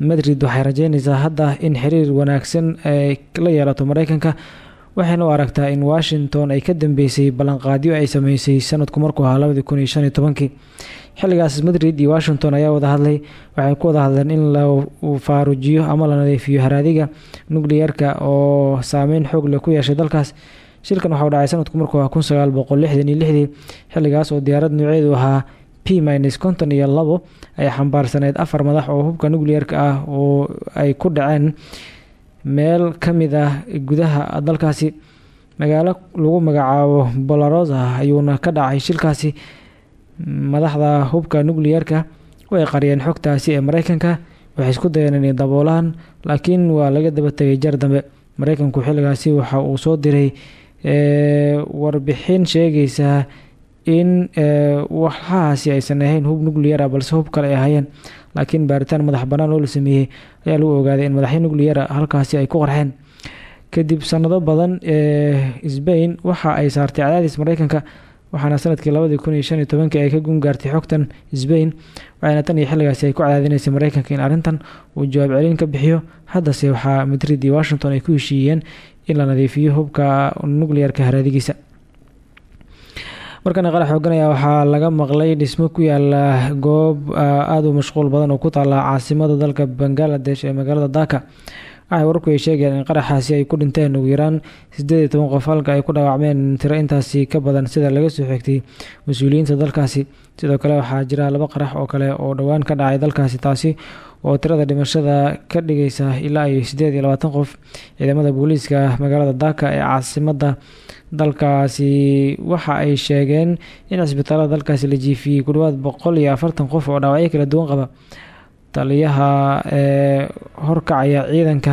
madrid waxay rajeynaysaa hadda in xiriir wanaagsan ay la yeelato mareykanka waxayna aragtaa in washington ay ka dambeysay ballanqaadyo ay sameysay sanadku markuu ahaa labadii kun iyo xilligaas madrid iyo washington ayaa wada hadlay. Waxay ku wada hadleen in la faarujiyo ama la nadiifiyo haraadiga nuclearka oo saameyn xoog leh ku yeeshay dalkaas. Shilkan waxau dhacay sanadku markuu ahaa kun xilligaas oo diyaarad nooceedu ahaa p minus konton iyo labo ay xambaarsaneyd afar madax oo hubka nuclearka ah oo ay ku dhaceen. Meel ka mid ah gudaha dalkaasi magaalo lagu magacaabo bolarosa ayuuna ka dhacay shilkaasi. Madaxda hubka nuclearka way qariyeen xogtaasi ee mareykanka waxay isku dayeen inay daboolaan laakiin waa laga daba tegay jar dambe. Mareykanku xilligaasi waxa uu soo diray warbixin sheegaysa in waxahaasi aysan ahayn hub nuclear ah balse hub kale ay ahaayeen laakiin baaritaan madax bannaan oo sameeyey ayaa lagu ogaaday in madaxyo nuclear halkaasi ay ku qarxeen kadib sanado badan sbain waxa ay saartay cadaadis mareykanka waxaana sannadkii labadii kun iyo shan iyo tobankii ay ka gungaartay xogtan sbain waxayna tan iyo xilligaasi ay ku cadaadinaysay mareykanka in arrintan uu jawaab celin ka bixiyo. Haddase waxaa madrid iyo washington ay ku heshiiyeen in la nadiifiyo hubka nuclearka haraadigiisa markana qarax xoogan ayaa waxaa laga maqlay dhismo ku yaalla goob aada u mashquul badan oo ku taala caasimada dalka bangaladesh ee magaalada daka waxay wararku ay sheegayaan in qaraxaasi ay ku dhinteen ugu yaraan sideed iyo toban qof halka ay ku dhaawacmeen tiro intaasi ka badan sida laga soo xigtay mas'uuliyiinta dalkaasi. Sidoo kale waxaa jira laba qarax oo kale oo dhowaan ka dhacay dalkaasi taasi oo tirada dhimashada ka dhigaysa ilaa iyo sideed iyo labaatan qof. Ciidamada booliiska magaalada daka ee caasimada dalkaasi waxa ay sheegeen in cisbitaalada dalkaasi la jiifiyey ku dhawaad boqol iyo afartan qof oo dhaawacyo kala duwan qaba taliyaha ee horkacaya ciidanka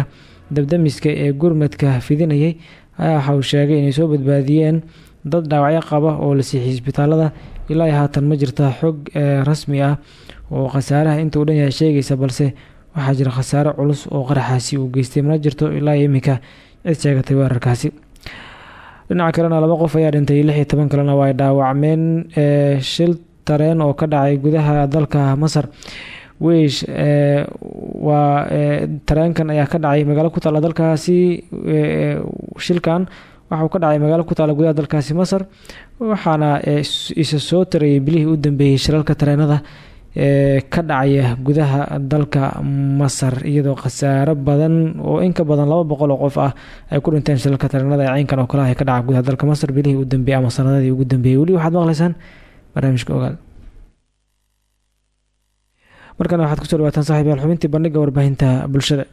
dabdamiska ee gurmadka fidinayay. Ayaa waxa uu sheegay inay soo badbaadiyeen dad dhaawacyo qaba oo la siixiyay isbitaalada. Ilaa haatan ma jirta xog rasmi ah oo khasaaraha inta uu dhan yahay sheegaysa balse waxaa jira khasaare culus oo qaraxaasi uu geystay. Mana jirto ilaa iyo iminka cid sheegatay weerarkaasi dhinaca kalena laba qof ayaa dhintay lix iyo toban kalena waa ay dhaawacmeen shil tareen oo ka dhacay gudaha dalka masar weish waa tareenkan ayaa ka dhacay magaalo ku taala dalkaasi shilkan. Waxauu ka dhacay magaalo ku taala gudaha dalkaasi masar. Waxaana isa soo tarayay bilihii u dambeeyey shilalka tareenada ee ka dhacaya gudaha dalka masar iyadoo khasaaro badan oo in ka badan laba boqol oo qof ah ay ku dhinteen shilalka tareenada ee caynkan oo kale ah ka dhaca gudaha dalka masar bilihii u dambeeyey ama sanadadii ugu dambeeyey weli waxaad maqlaysaan barnaamijka ogaal markana waxaad ku soo dhawaataan saxiib yaal xubintii bandhiga warbaahinta bulshada.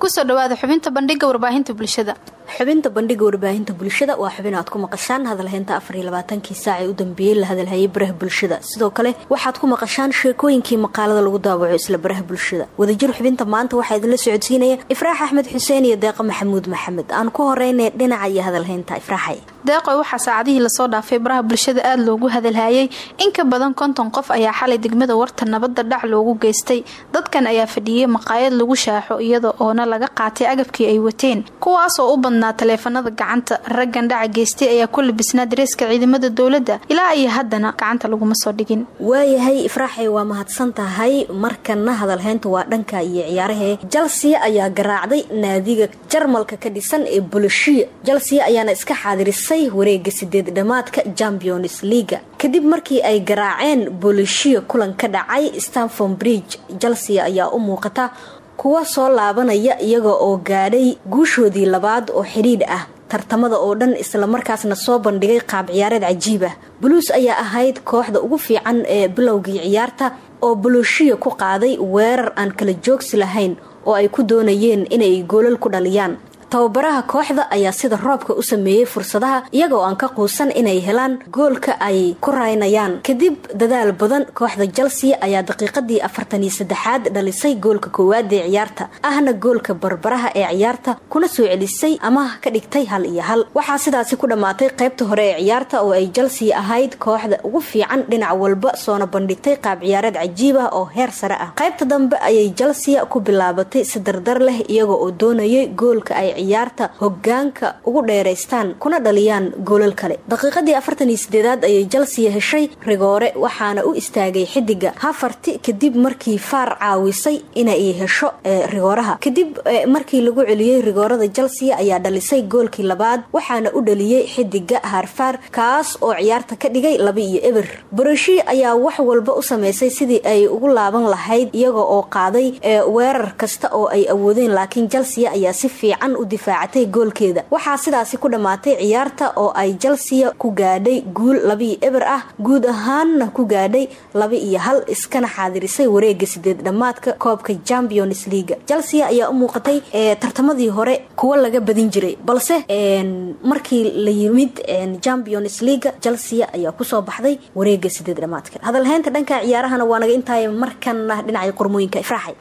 Kusoo xubinta bandhiga warbaahinta bulshada xubinta bandhiga warbaahinta bulshada waa xubin aad ku maqashaan. Hadalhaynta afar iyo labaatankii saac ee u dambeeyey la hadalhayay baraha bulshada. Sidoo kale waxaad ku maqashaan sheekooyinkii maqaalada lagu daawaco isla baraha bulshada. Wadajir xubinta maanta waxaa idinla socodsiinaya ifraax axmed xuseen iyo deeqa maxamuud maxamed. Aan ku horeynay dhinaca iyo hadalhaynta ifraaxay. Deeqoy waxaa saacadihii la soo dhaafay baraha bulshada aada loogu hadalhayay. In ka badan konton qof ayaa xalay degmada warta nabadda dhac loogu geystay. Dadkan ayaa fadhiyey maqaayad lagu shaaxo iyada oona laga qaatay agabkii ay wateen. Kuwaasoo u badnaa taleefanada gacanta raggan dhaca geystay ayaa ku labisnaa dareeska ciidamada dowladda. Ilaa iyo haddana gacanta laguma soo dhigin. Waayahay ifraaxay waa mahadsan tahay. Markana hadalhaynta waa dhanka iyo ciyaarahee jalsiya ayaa garaacday naadiga jarmalka ka dhisan ee bulashiya jalsiya ayaana iska xaadirisay wareega sideed dhammaadka champions leaga kadib markii ay garaaceen bulashiya kulan ka dhacay stanford bridge. Jalsiya ayaa u muuqata kuwa soo laabanaya iyaga oo gaadhay guushoodii labaad oo xidhiidh ah. Tartamada oo dhan islamarkaasna soo bandhigay qaab ciyaareed cajiib ah. Buluus ayaa ahayd kooxda ugu fiican ee bilowgii ciyaarta oo bulushiya ku qaaday weerar aan kala joogsi lahayn oo ay ku doonayeen inay goolal ku dhaliyaan tababaraha kooxda ayaa sida roobka u sameeyey fursadaha iyagoo aan ka quusan inay helaan goolka ay ku raynayaan. Kadib dadaal badan kooxda chelsea ayaa daqiiqadii afartan iyo saddexaad dhalisay goolka koowaad ee ciyaarta ahna goolka barbaraha ee ciyaarta kuna soo celisay ama ka dhigtay hal iyo hal. Waxaa sidaasi ku dhammaatay qaybta hore ee ciyaarta oo ay chelsea ahayd kooxda ugu fiican dhinac walba soona bandhigtay qaab ciyaareed cajiib ah oo heer sare ah. Qaybta dambe ayay chelsea ku bilaabatay si dardar leh iyaga oo doonayay goolka ay ciyaarta hogaanka ugu dheeraystaan kuna dhaliyaan goolal kale. Daqiiqadii afartan iyo sideedaad ayay chelsea heshay rigoore waxaana u istaagay xidiga hafarti kadib markii faar caawisay inay hesho rigooraha. Kadib markii lagu celiyey rigoorada chelsea ayaa dhalisay goolkii labaad waxaana u dhaliyey xidiga harfaar kaas oo ciyaarta ka dhigay laba iyo eber. Boroshi ayaa wax walba u sameysay sidii ay ugu laaban lahayd iyaga oo qaaday weerar kasta oo ay awoodeen laakiin chelsea ayaa si fiican u difaacatay goolkeeda. Waxaa sidaasi ku dhammaatay ciyaarta oo ay chelsea ku gaadhay guul labaiyo eber ah guud ahaanna ku gaadhay laba iyo hal iskana xaadirisay wareega sideed dhammaadka koobka champions leaga chelsea ayaa u muuqatay tartamadii hore kuwa laga badin jiray balse markii la yimid champions leaga chelsea ayaa ku soo baxday wareega sideed dhammaadka. Hadalhaynta dhanka ciyaarahana waa naga intaay markana dhinacay qormooyinka ifraaxay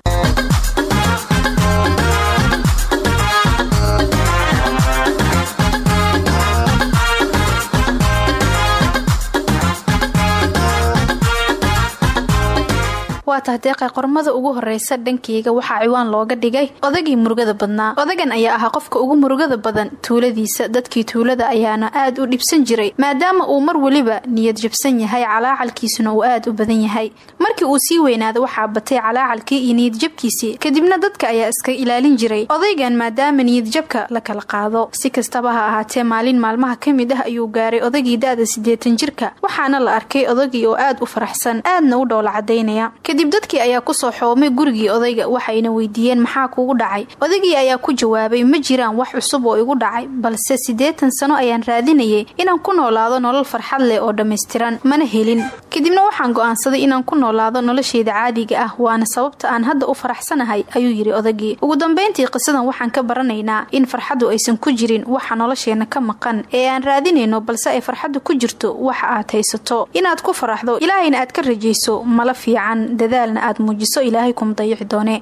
waa tah deeqa qormada ugu horeysa dhankeyga waxaa ciwaan looga dhigay. Odagii murugada badnaa. Odagan ayaa ahaa qofka ugu murugada badan. Tuuladiisa dadkii tuulada ayaana aad u dhibsan jiray. Maadaama uu mar weliba niyad jabsan yahay calaacalkiisuna uu aad u badan yahay. Markii uu sii weynaada waxaa batay calaacalkii iyo niyadjabkiisii kadibna dadka ayaa iska ilaalin jiray. Odaygan maadaama niyadjabka la kala qaado si kastaba ha ahaatee maalin maalmaha ka mid ah ayuu gaaray odagii da-da siddeetan jirka. Waxaana la arkay odagii oo aad u faraxsan aadna u dhoola cadaynaya kadib dadkii ayaa ku soo xoomay gurigii odayga waxayna weydiiyeen maxaa kugu dhacay? Odaygii ayaa ku jawaabay ma jiraan wax cusub oo igu dhacay balse siddeetan sano ayaan raadinayay inaan ku noolaado nolol farxad leh oo dhammaystiran mana helin. Kadibna waxaan go'aansaday inaan ku noolaado nolosheyda caadiga ah waana sababta aan hadda u faraxsanahay ayuu yidhi odagii ugu dambayntii qisadan waxaan ka baranaynaa in farxaddu aysan ku jirin waxa nolosheenna ka maqan ee aan raadinayno balse ay farxaddu ku jirto waxa aad haysato. Inaad ku faraxdo ilaahayna aad ka rajayso mala fiican dadaalna aad muujiso ilaahay kuma dayici doone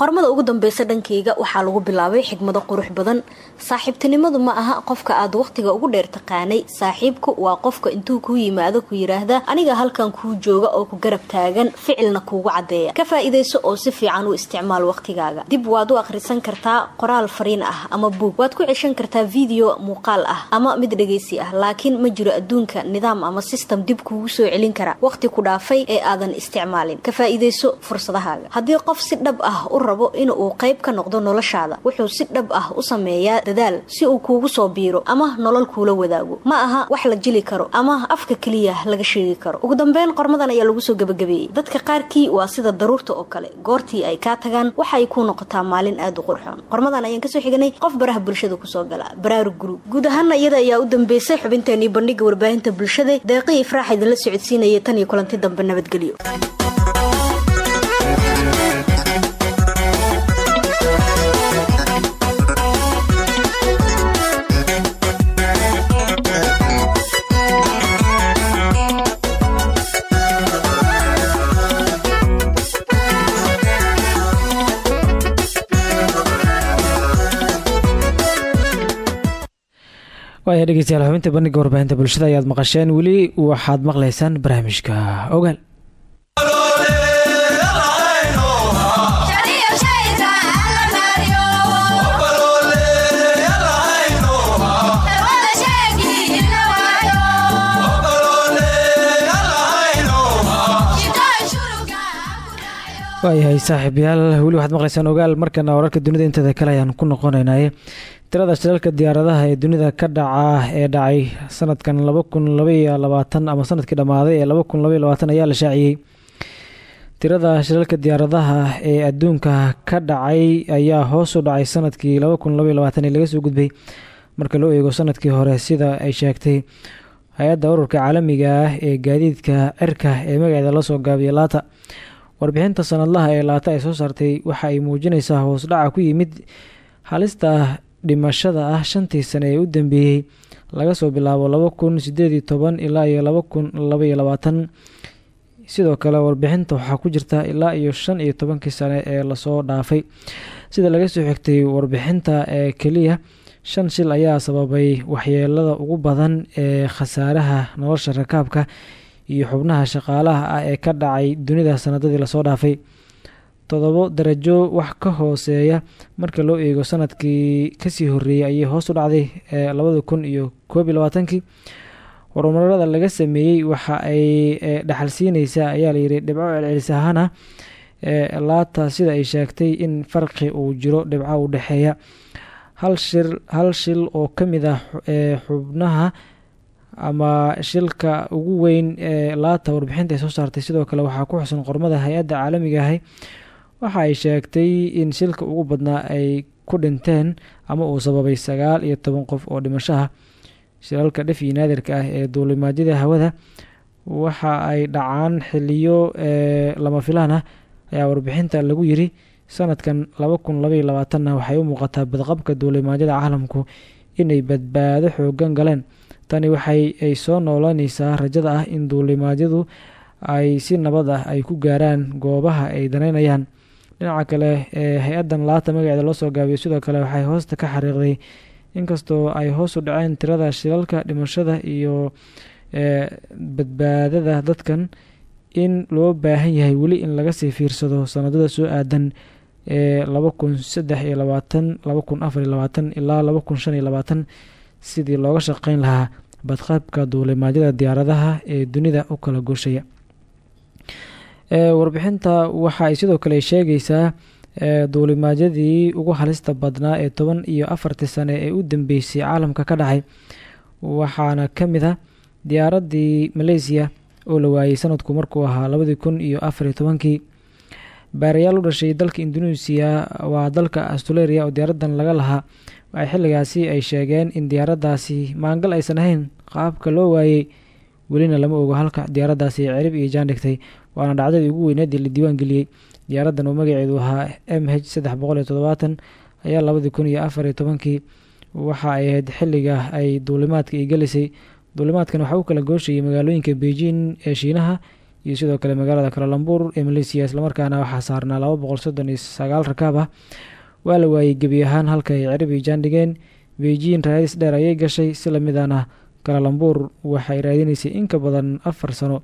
qormada ugu dambeysa dhankeyga waxaa lagu bilaabay xigmado qurux badan. Saaxiibtinimadu ma aha qofka aad wakhtiga ugu dheer taqaanay. Saaxiibku waa qofka intuu kuu yimaado ku yidhaahda aniga halkan kuu jooga oo ku garab taagan ficilna kuugu caddeeya. Ka faa'iidayso oo si fiican u isticmaal wakhtigaaga dib waad u akhrisan kartaa qoraal fariin ah ama buug. Waad ku ceshan kartaa video muuqaal ah ama mid dhegaysi ah laakiin ma jiro adduunka nidaam ama sistem dib kuugu soo celin kara. Wakhti ku dhaafay ee aadan isticmaalin. Ka faa'iidayso fursadahaaga. Haddii qof si dhab ah u rabo in qayb ka noqdo noloshaada. Wuxuu si dhab ah u sameeyaa dadaal si uu kuugu soo biiro ama nolol kuula wadaago. Ma aha wax la jili karo ama afka keliya laga sheegi karo. Ugu dambeyn qormadan ayaa lagu soo gabagabeeyey dadka qaarkii waa sida daruurta oo kale. Goortii ay kaa tagaan waxay ku noqotaa maalin aad u qurxoon. Qormadan ayaan ka soo xiganay qof baraha bulshada ku soo gala baraaru group guud ahaana iyada ayaa u dambeysay xubinteenii bandhiga warbaahinta bulshada deeqii ifraax idinla socodsiinaya tan iyo kulanti dambe nabadgelyo waaya dhegeystayaal xubinta bandhiga warbaahinta bulshada ayaad maqasheen. Weli waxaad maqlaysaan barnaamijka. Ogaal. Waayahay saaxiibayaal. Weli waxaad maqlaysaan ogaal. Markana wararka dunida inteeda kale ayaan ku noqonaynaye tirada shilalka diyaaradaha ee dunida ka dhaca ee dhacay sanadkan laba kun labaiyo labaatan ama sannadkii dhammaaday ee laba kun labaiyo labaatan ayaa la shaaciyey. Tirada shilalka diyaaradaha ee adduunka ka dhacay ayaa hoos u dhacay sannadkii laba kun labaiy labaatan ee laga soo gudbay marka loo eego sannadkii hore sida ay sheegtay. Hay'adda ururka caalamiga ah ee gaadiidka cirka ee magaceeda la soo gaabiyay laata. Warbixinta sanadlaha ee laata ay soo saartay waxa ay muujinaysaa hoos dhaca ku yimid halista dhimashada ah shantii sane ee u dambeeyey laga soo bilaabo laba kun sideed iyo toban ilaa iyo laba kun labaiyo labaatan. Sidoo kale warbixinta waxaa ku jirta ilaa iyo shan iyo tobankii sane ee la soo dhaafay. Sida laga soo xigtay warbixinta ee keliya shan shil ayaa sababay waxyeelada ugu badan ee khasaaraha nolosha rakaabka iyo xubnaha shaqaalaha ah ee ka dhacay dunida sanadadii la soo dhaafay todobo darajo wax ka hooseeya marka loo eego sannadkii ka sii horeeyey ayay hoos u dhacday ee labada kun iyo koob iyo labaatankii. Horumarada laga sameeyey waxa ay dhaxalsiineysaa ayaa layidhi dhibco celcelis ahaana laata sida ay sheegtay in farqi uu jiro dhibco u dhexeeya hal shil oo ka mid ah xubnaha ama shilka ugu weyn ee laata warbixinta ay soo saartay sidoo kale waxaa ku xusan qormada hay'adda caalamiga ahi waxa ay sheegtay in shilka ugu badnaa ay ku dhinteen ama uu sababay sagaal iyo toban qof oo dhimashaha shilalka dhif iyo naadirka ah ee duulimaadyada hawada. Waxa ay dhacaan xiliyo lama filaan ah ayaa warbixinta lagu yiri sanadkan laba kun labaiyo labaatanna waxay u muuqataa badqabka duulimaadyada caalamku inay badbaado xoogan galeen. Tani waxay ay soo noolaneysaa rajada ah in duulimaadyadu ay si nabad ah ay ku gaaraan goobaha ay daneynayaan dhinaca kale hay'addan laata magaceeda loo soo gaabiyo sidoo kale waxay hoosta ka xariiqday inkastoo ay hoos u dhaceen tirada shilalka dhimashada iyo badbaadada dadkan in loo baahan yahay weli in laga sii fiirsado sanadada soo aadan ee laba kun saddex iyo labaatan laba kun afar iyo labaatan ilaa laba kun shan iyo labaatan sidii looga shaqeyn lahaa badqaybka duulimaadyada diyaaradaha ee dunida u kala gooshaya warbixinta waxa ay sidoo kale sheegaysaa duulimaadyadii ugu halista badnaa ee toban iyo afartii sane ee u dambeysay caalamka ka dhacay. Waxaana ka mid a diyaaradii maleysiya oo la waayey sanadku markuu ahaa labadii kun iyo afariyo tobankii. Baarayaal u dhashay dalka indonesia waa dalka astuleria oo diyaaradan laga lahaa. Waxay xilligaasi ay sheegeen in diyaaraddaasi maangal aysan ahayn qaabka loo waayey welina lama ogo halka diyaaraddaasi cirib iyo jaan dhigtay waana dhacdadii ugu weyneed ee la diiwaan geliyey. Diyaaraddan oo magaceedu ahaa m h saddex boqol iyo toddobaatan ayaa labadii kun iyo afariyo tobankii. Waxa ay ahayd xilliga ay duulimaadka ay gelisay duulimaadkan waxaa u kala gooshayay magaalooyinka beijing ee shiinaha iyo sidoo kale magaalada kalalambur ee maleysiya islamarkaana waxaa saarnaa laba boqol soddon iyo sagaal rakaab ah. Waa la waayey gebi ahaan halka ay cirib iyo beijing raadis dheer ayay gashay. Si lamidana kalalambur waxay raadinaysay in ka badan afar sano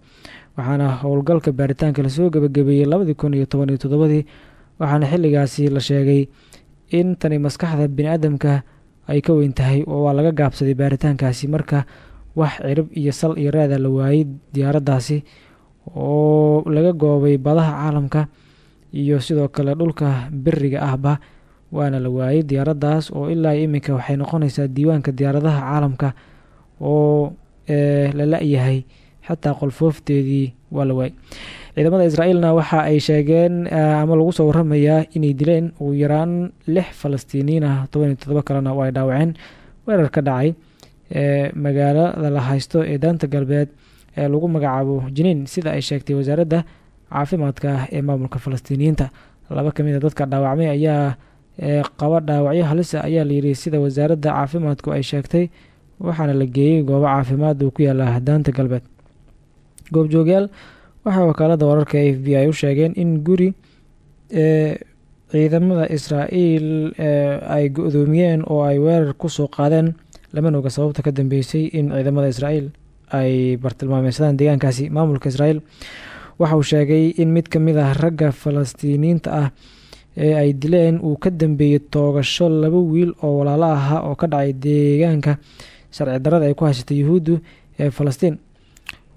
waxaana howlgalka baaritaanka la soo gebagabeeyey labadii kun iyo toban iyo toddobadii waxaana xilligaasi la sheegay in tani maskaxda bini-aadamka ay ka weyn tahay oo waa laga gaabsaday baaritaankaasi marka wax cirib iyo sal iyo raada la waayey diyaaraddaasi oo laga goobay badaha caalamka iyo sidoo kale dhulka beriga ahba waana la waayey diyaaraddaas oo ilaa iminka waxay noqonaysaa diiwaanka diyaaradaha caalamka oo la la-yahay xataa qolfoofteedii waa la waayey ciidamada israa'iilna waxa ay sheegeen ama lagu soo waramayaa inay dileen ugu yaraan lix falastiiniyiin ah toban iyo todoba kalena oo ay dhaawaceen weerar ka dhacay ee magaalada la haysto ee daanta galbeed ee lagu magacaabo jiniin. Sida ay sheegtay wasaaradda caafimaadka ah ee maamulka falastiiniyiinta laba ka mid a dadka dhaawacmay ayaa qaba dhaawacyo halisa ayaa layidhi sida wasaaradda caafimaadku ay sheegtay waxaana la geeyey goobo caafimaad uu ku yaalla daanta galbeed goobjoogyaal waxaa wakaalada wararka f b i u sheegeen in guri ciidamada israa'iil ay go-doomiyeen oo ay weerar ku soo qaadeen lama oga sababta ka dambeysay in ciidamada israa'iil ay bartilmaameysadaan deegaankaasi. Maamulka israa'iil waxa uu sheegay in mid ka mid ah ragga falastiiniyiinta ah ee ay dileen uu ka dambeeyey toogasho laba wiil oo walaalo ahaa oo ka dhacay deegaanka. Sharci darada ay ku haysatay yuhuuddu ee falastiin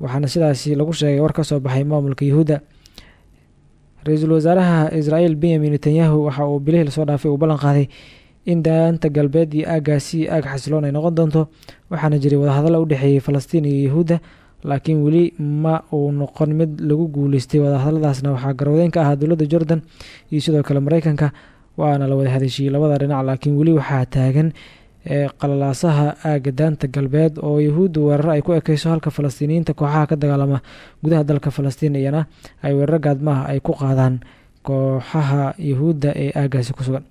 waxaana sidaasi lagu sheegay war ka soo baxay maamulka yuhuudda. Ra'iisul wasaaraha israa'iil benyamin netanyahu waxa uu bilihii la soo dhaafay uu ballan qaaday in daanta galbeed iyo aaggaasi aag xasiloon ay noqon doonto waxaana jiray wadahadalla u dhexeeyey falastiin iyo yuhuudda laakiin weli ma uu noqon mid lagu guuleystay wadahadaladaasna waxaa garwadeyn ka ahaa dowladda jordan iyo sidoo kale mareykanka waana la wada hadashiyey labada dhinac laakiin weli waxaa taagan qalalaasaha aaga daanta galbeed oo yahuudda weerar ay ku ekeyso halka falastiiniyiinta kooxaha ka dagaalama gudaha dalka falastiin iyana ay weerar gaadmaha ay ku qaadaan kooxaha yahuudda ee aagaasi ku sugan.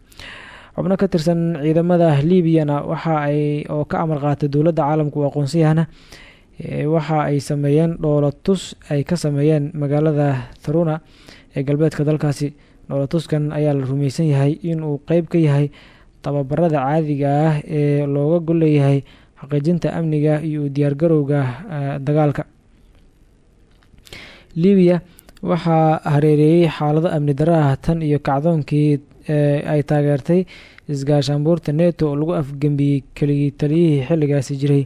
Xubno ka tirsan ciidamada liibiyana waxa ay oo ka amar qaatay dowladda caalamka u aqoonsiyahna waxa ay sameeyeen dhoolatus ay ka sameeyeen magaalada tharuna ee galbeedka dalkaasi. Dhoolatuskan ayaa la rumeysan yahay inuu qeyb ka yahay tababarada caadiga ah ee looga golleeyahay xaqiijinta amniga iyo u diyaargarowga dagaalka. Libiya waxaa hareereeyey xaalado amni daro ah tan iyo kacdoonkii ay taageertay isgaashaanbuurta neto oo lagu afgembiyey keligii taliyihii xilligaasi jiray.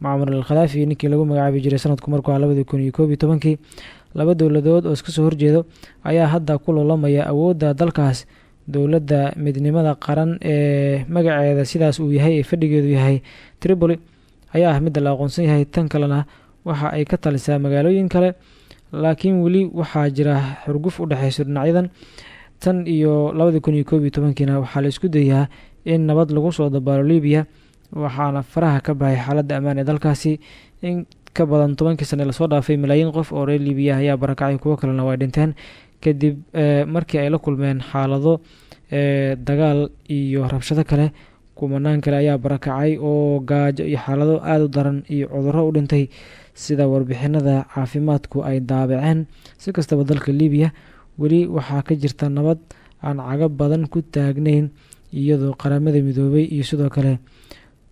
Macmar al khadaafi ninkii lagu magacaabi jiray sanadku markuu ah labadii kun iyo koob iyo tobankii laba dowladood oo iska soo horjeedo ayaa hadda ku loolamaya awoodda dalkaas dowladda midnimada qaran ee magaceeda sidaas uu yahay ee fadhigeedu yahay tripoli ayaa ah midda la aqoonsan yahay tan kalena waxa ay ka talisaa magaalooyin kale. Laakiin weli waxaa jira xurguf u dhexeyso dhinacyadan. Tan iyo labadii kun iyo koob iyo tobankiina waxaa la isku dayaa in nabad lagu soo dabaalo libiya waxaana faraha ka baxay xaaladda ammaan ee dalkaasi. In ka badan tobankii sane la soo dhaafay malaayiin qof oo reer libiya ayaa barakacay kuwo kalena way dhinteen kadib markii ay la kulmeen xaalado dagaal iyo rabshado kale kumanaan kale ayaa barakacay oo gaajo iyo xaalado aada u daran iyo cudurro u dhintay sida warbixinada caafimaadku ay daabaceen. Si kastaba dalka libiya weli waxaa ka jirta nabad aan cago badan ku taagnayn iyadoo qaramada midoobay iyo sidoo kale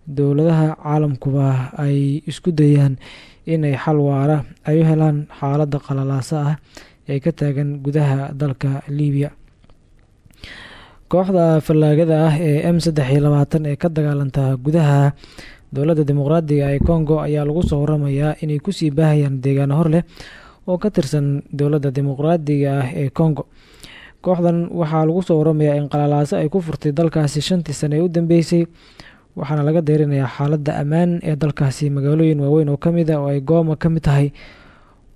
dowladaha caalamkuba ay isku dayaan inay xal waara ay u helaan xaaladda qalalaasa ah ee ka taagan gudaha dalka libiya kooxda fallaagada ah ee m saddex iyo labaatan ee ka dagaalanta gudaha dowladda dimuqraadiga ee congo ayaa lagu soo waramayaa inay ku sii baahayaan deegaano hor leh oo ka tirsan dowladda dimuqraadiga ah ee congo. Kooxdan waxaa lagu soo waramayaa in qalalaaso ay ku furtay dalkaasi shantii sane ee u dambeysay waxaana laga deyrinayaa xaaladda ammaan ee dalkaasi magaalooyin waaweyn oo ka mid a oo ay gooma ka mid tahay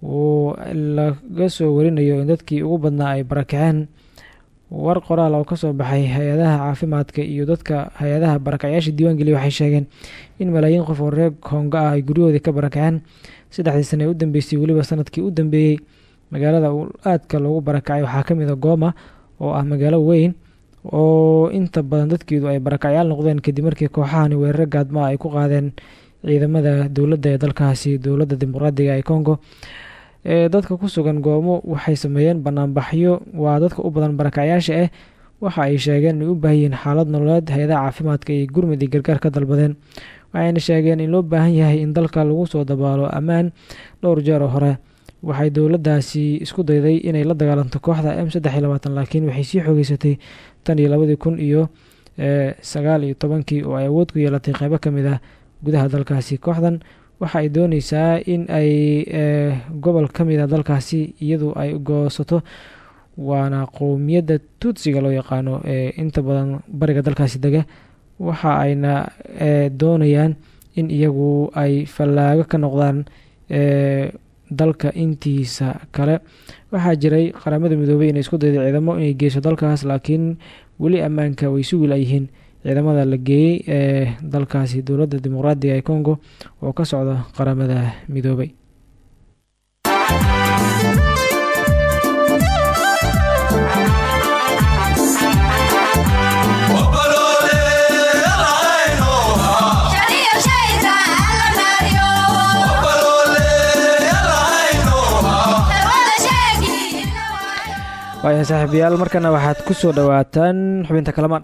uu laga soo warinayo in dadkii ugu badnaa ay barakaceen. War qoraal oo ka soo baxay hay'adaha caafimaadka iyo dadka hay'adaha barakacyaasha diiwaangeliya waxay sheegeen in malaayiin qof oo reer kongo ah ay guryahoodii ka barakaceen. Saddexdii sane ee u dambeysay weliba sannadkii u dambeeyey magaalada aadka loogu barakacay waxaa ka mid a gooma oo ah magaalo weyn oo inta badan dadkeedu ay barakacyaal noqdeen kadib markii kooxahani weeraro gaadmaa ay ku qaadeen ciidamada dowladda ee dalkaasi dowladda dimuqraadiga ee congo. ee dadka ku sugan goomo waxay sameeyeen banaanbaxyo waa dadka u badan barakacyaasha ah waxa ay sheegeen inay u baahanyihiin xaalad nololeed hay'adaha caafimaadka iyo gurmud iyo gargaar ka dalbadeen. Waxayna sheegeen in loo baahan yahay in dalka lagu soo dabaalo ammaan dhowr jeer hore. Waxay dowladdaasi isku dayday inay la dagaalanto kooxda m saddex iyo labaatan laakiin waxay sii xoogeysatay tan iyo labadii kun iyo sagaal iyo tobankii oo ay awood ku yeelatay qeybo ka mid ah gudaha dalkaasi. Kooxdan waxa ay dooneysaa in ay gobol ka mid a dalkaasi iyadu ay goosato waana qowmiyadda tuutsiga loo yaqaano ee inta badan bariga dalkaasi dega. Waxa ayna doonayaan in iyagu ay fallaago ka noqdaan dalka intiisa kale. Waxaa jiray qaramada midoobay inay isku dayday ciidamo inay geyso dalkaas laakiin weli ammaanka way sugi layihiin ciidamada la geeyey ee dalkaasi dowladda dimuqraadiga ee congo oo ka socda qaramada midoobay. Waaya saaxiibayaal markana waxaad ku soo dhowaataan xubinta kalamaan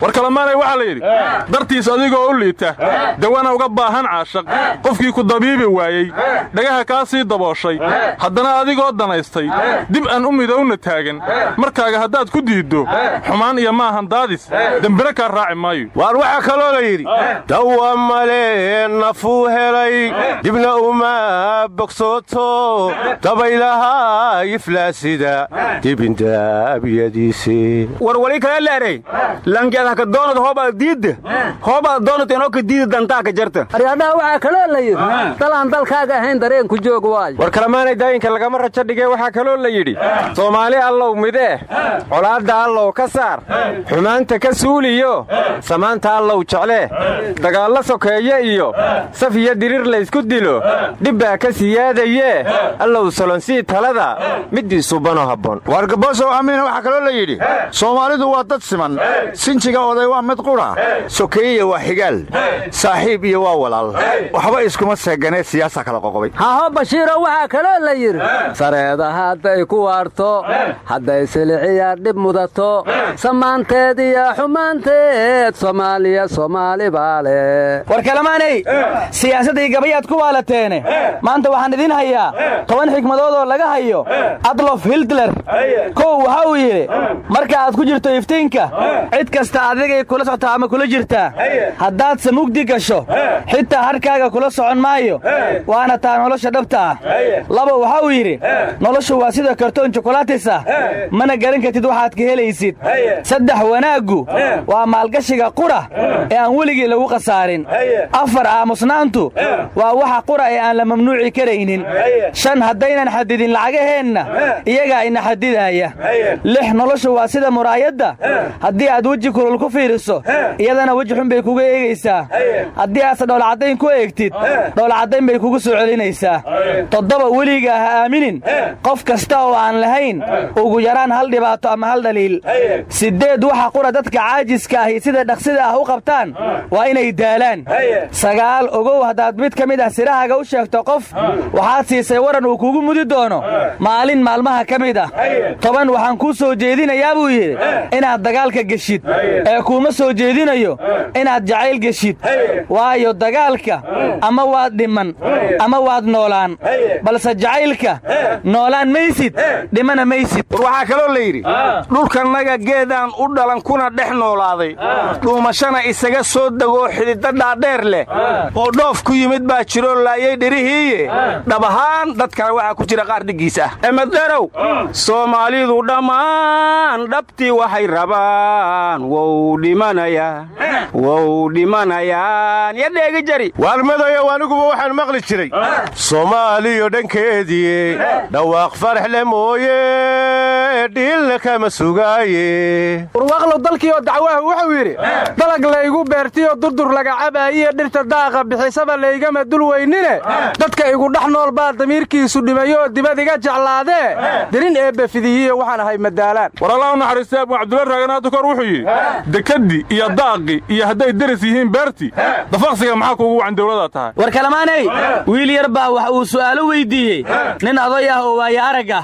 war kalamaanay waxaa la yidhi dartiis adigoo u liita dawana uga baahan caashaq qofkii ku dabiibi waayey dhagaha kaa sii dabooshay haddana adigoo danaystay dib aan u midowna taagan markaaga haddaad ku diiddo xumaan iyo maahan daadis dembina kaa raaci maayo. Waar waxaa kaloo la yidhi dawa male nafuu helay dibna uma bogsooto dabaylaha iflaasida dibindaabiyadiisi aryadhaha waxaa kaloo la yidhi dalaan dalkaaga ahayn dareen ku joog waayo war kalamaanay daayinka lagama rajo dhigee waxaa kaloo la yidhi soomaali allow midee colaadda allow ka saar xumaanta ka suuliyo samaanta allow jeclee dagaallo sokeeye iyo saf iyo diriir laysku dilo dhibbaa ka siyaadayee allow solonsii talada. Middii subanoo habboon wargabosow amiina waxaa kaloo la yidhi soomaalidu waa dad siman. Sinjiga oday waa mid qudha sokeeyiya waa xigaal. Saaxiib iyo waa walaal. Waxba iskuma seeganee siyaasa kala qoqobay. Haho bashiiro waxaa kaloo la yidhi. Sareeda hadday ku waarto. Hadday siliciya dhib mudato. Samaanteed iyo xumaanteed soomaaliya soomaali baa leh war kalamaanay siyaasaddii gabayaad ku waalateene. Maanta waxaan idiin hayaa toban xikmadood oo laga hayo adlof hildler kow waxa uu yidhi marka aad ku jirto iftiinka cid kasta adigay kula soctaa ama kula jirtaa haddaadse mugdi gasho xitaa harkaaga kula socon maayo. Waana taa nolosha dhabta. Ah laba waxa uu yidhi noloshu waa sida kartoon jukulaatis ah mana garan kartid waxaad ka helaysid. Saddex wanaaggu waa maalgashiga qura ee aan weligii lagu khasaarin. Afar aamusnaantu waa waxa qura ee aan la mamnuuci karaynin. Shan haddaynan xadidin lacagaheenna iyagaa ina xadidaaya lix noloshu waa sida muraayadda. Haddii aad weji kulul ku fiiriso. Iyadana weji xun bay kuga eegaysaa. Haddii aadse dhoolcaddayn ku eegtid dhoolcaddayn bay kugu soo celinaysaa. Toddoba weligaa ha aaminin. Qof kasta oo aan lahayn ugu yaraan hal dhibaato ama hal dhaliil siddeed waxa qura dadka caajiska ahi sida dhaqsida ah u qabtaan waa inay daalaan. Sagaal ogow haddaad mid ka mid ah sirahaaga u sheegto qof waxaad siisay waran uu kugu mudi doono. Maalin maalmaha ka mid ah. Toban waxaan kuu soo jeedinayaa buu yidhi inaad dagaalka geshid ee kuuma soo jeedinayo inaad jacayl geshid. Waayo dagaalka ama waad dhiman ama waad noolaan. Balse jacaylka noolaan maysid dhimana maysid. War waxaa kaloo la yidhi dhulkannaga geedaan u dhalan kuna dhex noolaaday. Dhuumashana isaga soo degoo xididda dhaadheer leh. Oo dhoof ku yimid baa jiroo laayay dhirihiiye dhab ahaan dadkana waxaa ku jira qaar dhiggiis ah. Emaddarow soomaalidu dhammaan dhabtii waxay rabaan waalmadayow aniguba waxaan maqli jiray. Soomaaliyo dhankeedii dhawaaq farax le mooye dhiilna kama sugaaye. Warwaaqlow dalkii oo dacwaha wuxuu yidhi dalag laygu beertiyoo durdur laga cabaayiyo dhirta daaqa bixisaba laygama dul weynine. Dadka igu dhex nool baa damiirkiisu dhimayoo dibad iga jeclaadee dirin eebbe fidiyiyo waxaan ahay madaalaan. War allah u naxariistay abu cabdulla raaganaadu kor wuxuu yidhi dekaddi iyo daaqi iyo hadday deris yihiin beerti dafaqsiga maxaa kuugu wacan dawladaa tahay? War kalamaanay wiil yar baa wax uu su'aalo weyddiiyey nin oday ah oo waaye arag ah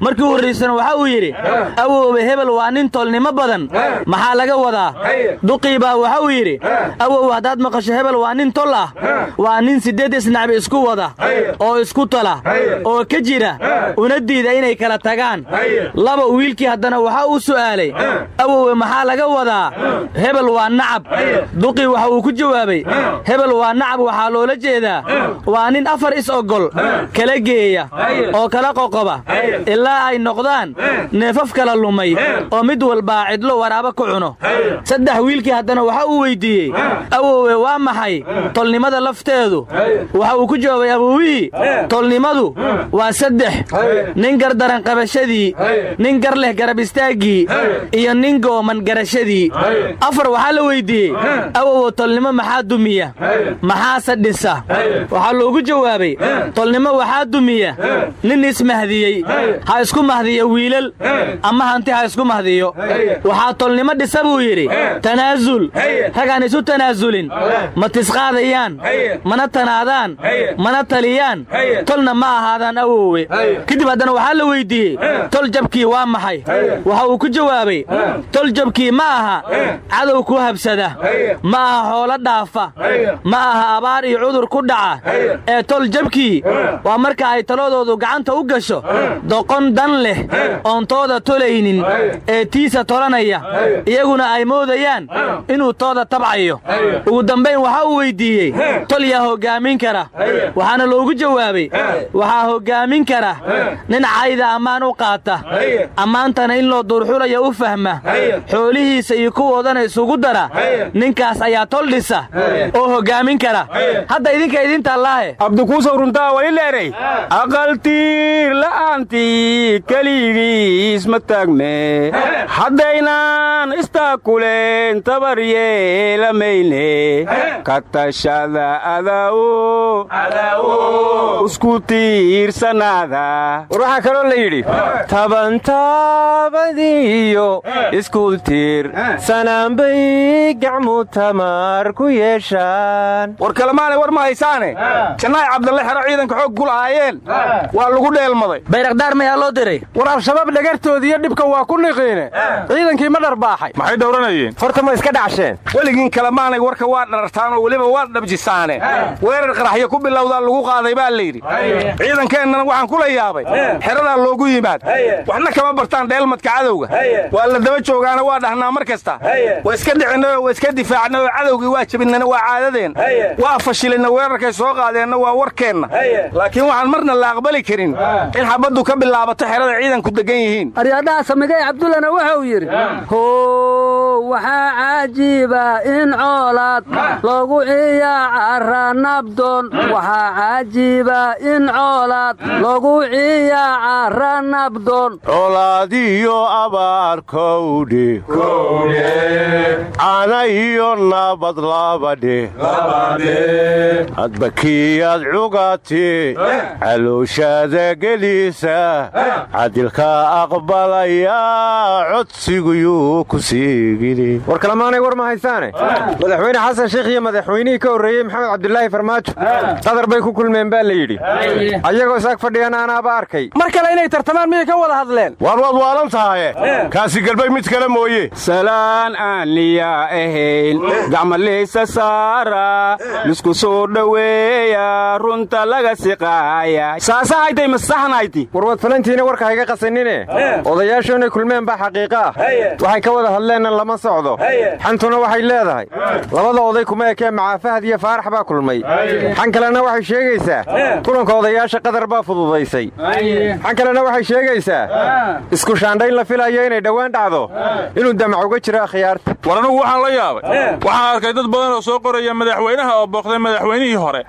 markii horraysana waxa uu yidhi awoowe hebel waa nin tolnimo badan. Maxaa laga wadaa? Duqii baa waxa uu yidhi awow haddaad maqasho hebel waa nin tol ah. Waa nin siddeed isnacbi isku wada oo isku tola oo ka jira. Una diida inay kala tagaan. Laba wiilkii haddana waxa uu su'aalay awowe maxaa laga wadaa hebel waa nacab. Duqii waxa uu ku jawaabay hebel waa nacab waxaa loola jeedaa waa nin afar is ogol kala geeya oo kala qoqoba ilaa ay noqdaan neefaf kala lumay oo mid walbaa cidlo waraaba ku cuno. Saddex wiilkii haddana waxa uu weyddiiyey awowe waa maxay? Tolnimada lafteedu. Waxa uu ku jawaabay awowihii tolnimadu waa saddex. Nin gardaran qabashadii nin gar leh garab istaaggii iyo nin gooman garashadii afar waxaa la weyddiiyey awowo tolnimo maxaa dumiya? Maxaase dhisa? Waxaa loogu jawaabay. Tolnimo waxaa dumiya? Nin ismahdiyey ha isku mahdiyo wiilal. Ama hanti ha isku mahdiyo waxaa tolnimo dhisa buu yidhi. Tanaasul ragaan isu tanaasulin ma tisqaadayaan mana tanaadaan. Mana taliyaan. Tolna ma ahaadaan awowe kadib haddana waxaa la weyddiiyey tol jabkii waa maxay? Waxa uu ku jawaabay. Tol jabkii ma aha aha cadow ku habsada. Ma aha xoolo dhaafa. Ma aha abaar iyo cudur ku dhaca. Ee tol jabkii waa marka ay taladoodu gacanta u gasho. Doqon dan leh. Oon tooda tolaynin. Ee tiisa tolanaya iyaguna ay moodayaan inuu tooda tabcayo. Ugu dambayn waxa uu weyddiiyey tol yaa hoggaamin kara. Waxaana loogu jawaabay. Waxaa hoggaamin kara. Nin cayda ammaan u qaata. Ammaantana in loo duurxulaya u fahma. Xoolihiisa iyo kuwoodana isugu dara ninkaas ayaa tol dhisa oo hoggaamin kara. Hadda idinka idinta allaahe. Abdikuusow runtaa wali leeray aqaltiir la'aantii keligiis ma taagme haddaynan istaakuleen tabar yeelamayne ka tashada adawo isku tiirsanaada war waxaa kaloo la yidhi tabantaabadiyo iskuultiir sanaanbay gacmu tamar ku yeeshaan. War kalemaanay war ma haysaane? Jannaay cabdalle xero ciidanka xoog ku lahaayeen? Waa lagu dheelmaday. Bayrakdaar mayaa loo diray? War al-shabaab dhagartoodiiyo dhibka waa ku niqiine. Ciidankii ma dharbaaxay. Maxay dhowranayeen? Horta ma iska dhacsheen. Weligiin kalemaanay warka waa dharartaan oo weliba waa dhabjisaane. Weerar qaraxyo ku bilowdaa lagu qaaday baa layidhi. Ciidankeennana waxaan kula yaabay. Xeradaa loogu yimaad. Waxna kama bartaan dheelmadka cadowga. Waa la daba joogaana waa dhahnaa mar kasta. Waa iska dhicinay oo waa iska difaacnay oo cadowgii waa jabinana waa caadadeen waa fashilinna weerarkay soo qaadeenna waa warkeenna. Laakiin waxaan marna la aqbali karin in xabaddu ka bilaabato xerada ciidanku degan yihiin. Aryadhaha samigay cabdullana wuxuu yidhi how waxaa caajiiba in coolaad loogu ciyaacara nabdoon. Waxaa caajiiba in coolaad loogu ciyaacara nabdoon. Colaadiyo abaarkowdhe cana iyo nabad labadhe adbakiyaad cugatee calooshaada gelisa cadilka aqbalaya codsiguyuu ku siigini war kalemaanay war ma haysaane? Madaxweyne xasan sheikh iyo madaxweynihii ka horreeyey maxamed cabdulaahi farmaajo. Qadar bay ku kulmeen baa la yidhi. Ayagoo isaag fadhiyana anaaba arkay. Mar kale inay tartamaan miyay ka wada hadleen? Waar waad waalan tahaye kaasi galbay mid kale mooye salaan aan liyaa ahayn gacmaleysa saara lisku soo dhoweeya runta laga siqaaya saasahaytay masaxnayti warwad falantiina warka hayga qasanine. Odayaashu inay kulmeen baa xaqiiqa. Ah waxay ka wada hadleenna lama socdo. Xantuna waxay leedahay. Labada oday kuma ekee macaafahad iyo faarax baa kulmay. Xan kalena waxay sheegaysaa kulanka odayaasha qadar baa fududaysay. Xan kalena waxay sheegaysaa isku shaandhayn la filayo inay dhowaan dhacdo. Inuu damac uga jiro akhyaarta war anugu waxaan la yaabay. Waxaan arkay dad badan oo soo qoraya madaxweynaha oo booqday madaxweynihii hore.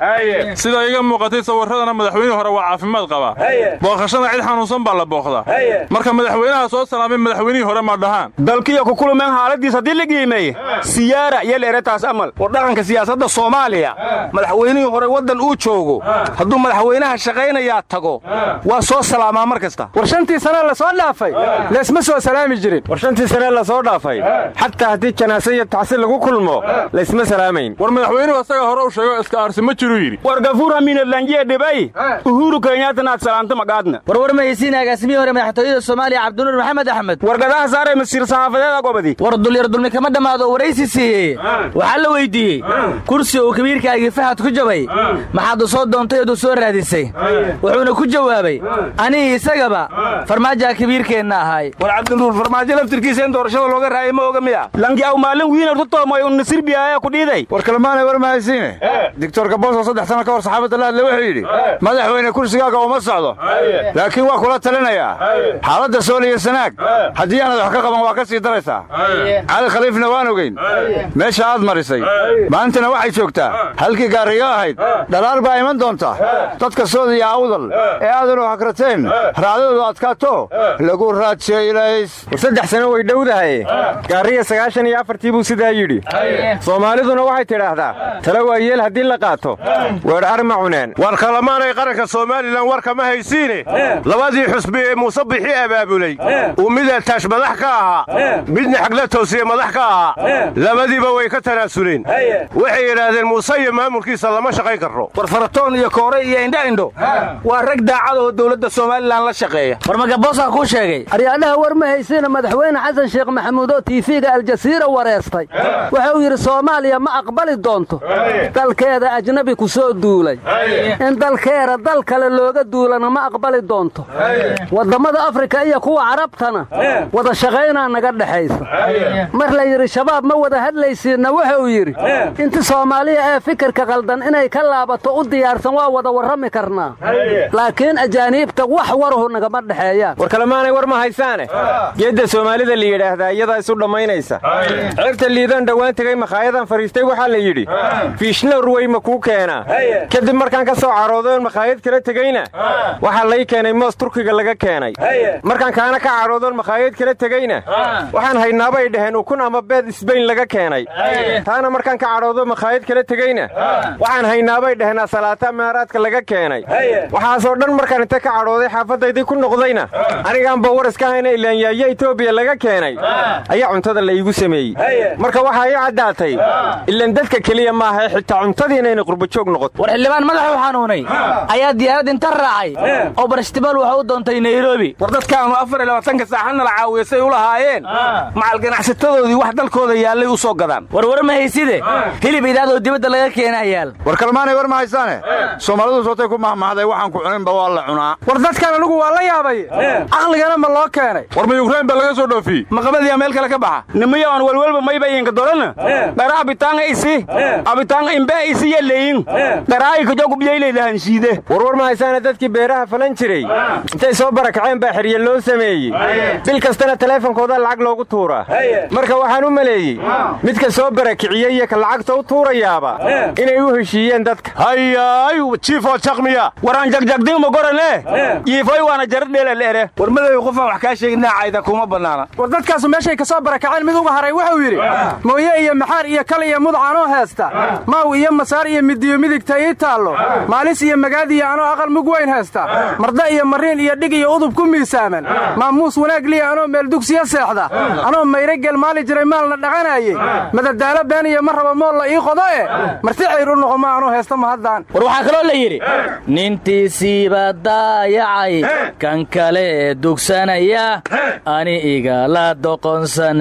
Sida iga muuqatay sawirradana madaxweynihii hore waa caafimaad qabaa. Booqashada cid xanuunsan baa la booqdaa. Marka madaxweynaha soo salaamay madaxweynihii hore ma dhahaan. Dalkiyo ku kulmeen xaaladiis haddii la qiimeeye siyaara iyo leeretaas amal. War dhaqanka siyaasadda soomaaliya. Madaxweynihii hore waddan uu joogo. Hadduu madaxweynaha shaqaynayaa tago waa soo salaamaa mar kasta. War shantii sane la soo dhaafay. Leesma soo salaami jirin. War shantii sane la soo dhaafay xataa haddii janaase iyo tacsi lagu kulmo laysma salaamayn. War madaxweynuhu asaga hore u sheego iska aarsi ma jiruu yidhi. War gafuur hamiinadlanjiye dhibay uhuru kenyaatan aad salaanta magaadna war war mahaysiin agaasimihii hore madaxtooyada soomaaliya cabdinuur maxamed axmed. War gadaha saare masiir saxaafadeeda gobadi war dulyar dulmi kama dhammaado waraysi siiyey waxaa la weyddiiyey kursi uu kabiirkaagii fahad ku jabay. Maxaad u soo doontay ood u soo raadisay. Wuxuuna ku jawaabay anihii isagaba farmaajaa kabiirkeenna ahay. War cabdinuur farmaajo laftirkiisa in doorashada looga raayay ma oga miya. Lanki aw maalin wiinar tutoomoy un nasirbi ayaa ku dhiiday. War kalemaanay war mahaysiine doctorka boosoo saddex sano ka hor saxaabadda la hadle wuxuu yidhi madaxweyne kursigaaga uma socdo. Laakiin waa kula talinayaa. Xaaladda sool iyo sanaag. Haddii aanad wax ka qaban waa ka sii daraysaa. Cali khaliifna waan ogeyn. Meesha aad marisay. Maantana waxay joogtaa. Halkii gaariga ahayd dhalaal baa iman doonta. Dadka sood iyo awdal ee aadanu hakrateen raacdadoodu adkaato. Lagu raadjaylays war saddex sano way dhowdahay gaariya sagaashan iyo afartii buu sidaa yidhi. Soomaaliduna waxay tidhaahdaa tala waa yeel haddii la qaato. Weer arma cuneen. War kalamaanay qaranka somalilan warka ma haysiine. Labadii xusbi ee muuse bixi abaabulay. Uu mid etaash madax ka ahaa. Midna xagla toosiye madax ka ahaa. Labadiiba way ka tanaasuleen waxay yidhaahdeen muuse iyo maamulkiisa lama shaqayn karro. War faratoon iyo koore iyo indha indho waa rag daacad oo dowladda somalilan la shaqeeya. War magaboosaa kuu sheegay. Aryaadhaha war ma haysiina madaxweyne xasan sheekh maxamuud oo tiifiga aljasiira wareestay. Wuxuu yidhi soomaaliya ma aqbali doonto dalkeeda ajnabi ku soo duulay. In dalkeeda dal kale looga duulana ma aqbali doonto. Wadammada afrika iyo kuwa carabtana wada shaqaynaa naga dhexaysa. Mar la yidhi shabaab ma wada hadlaysiinna wuxuu yidhi. Inti soomaaliya ee fikirka qaldan inay ka laabato u diyaarsan waa wada warrami karnaa. Laakiin ajaaniibta wax waruhu nagama dhexeeyaan war kalemaanay war ma haysaane? Geedda soomaalida la yidhaahdaa iyadaa isu dhammaynaysa. Cirta liidaan dhowaan tegay makhaayadaan fadhiistay waxaa la yidhi fiishnawr wey ma kuu keenaa kadib markaan ka soo carooday oon makhaayad kala tegeyna waxaa lay keenay moos turkiga laga keenay. Markaan kaana ka caroodoon makhaayad kala tegeyna waxaan haynaabay dhaheen ukun ama beed isbayn laga keenay. Taana markaan ka cadhoodo makhaayad kala tegeyna waxaan haynaabay dhaheen asalaata meeraadka laga keenay. Waxaasoo dhan markaan inta ka cadhooday xaafaddaydii ku noqdayna anigaanba war iska hayna ilaanyaayo etoobiya laga keenay ayaa cuntada la iigu sameeyey. Marka waxaa ii caddaatay ilan dadka keliya maaha xitaa cuntadii inayna qurbajoog noqoto. War xildhibaan madaxu xanuunay ayaa diyaarad inta raacay. Oo barashtimaal waxa u doontay nairobi. War dadkaanu afar iyo labaatanka saaxadna la caawiyasay u lahaayeen. Macal ganacsatadoodii wax dalkooda yaallay u soo gadaan. Warwar ma hayside? Hilib idaadoo dibadda laga keenaa yaal war kalmaanay war ma haysaane? Soomaalidu sootay ku mahmahday waxaan ku cuninba waa la cunaa. War dadkan anigu waa la yaabay. Caqligana ma loo keenay. War ma yukrain baa laga soo dhoofiyey? Maqabadiyaa meel kale ka baxa. Nimiyo aan welwelba maybayinka dolana dhara abitaanga isi abitaanga imbee isi yaleyin dharaayi kajogu biyaylaydahanshiide warwar ma haysaane dadkii beeraha falan jiray. Intay soo barakaceen baa xirye loo sameeyey. Bil kastana taleefonkooda lacag loogu tuuraa marka waxaan u maleeyey midka soo barakiciyey iyo ka lacagta u tuurayaaba inay u heshiiyeen dadka. Hayaay jiifoo jaqmiya waraan jagjagdingma gorane yiifoy waana jaradheelaleere war madow qofaan wax kaa sheegin naacayda kuma bannaana. War dadkaasu meeshay ka soo barakaceen mid uga haray wuxuu yidhi mooye iyo maxaar iyo kal iyo mudcaanoo heesta maaw iyo masaar iyo midiyo midigta ii taallo. Maalis iyo magaadiya anoo aqal mug weyn heesta marda iyo mariin iyo dhig iyo udub ku miisaaman. Maamuus wanaag liya anoo meel dugsiya seexda. Anoo mayre geel maali jiray maalna dhaqanaayey madadaalo been iyo ma raba mool la ii qodo e marti cayr u noqo ma anoo heesta mahaddaan war waxaa kaloo la yidhi nintiisiiba daayacay kan kale dugsanaya ani igala doqonsane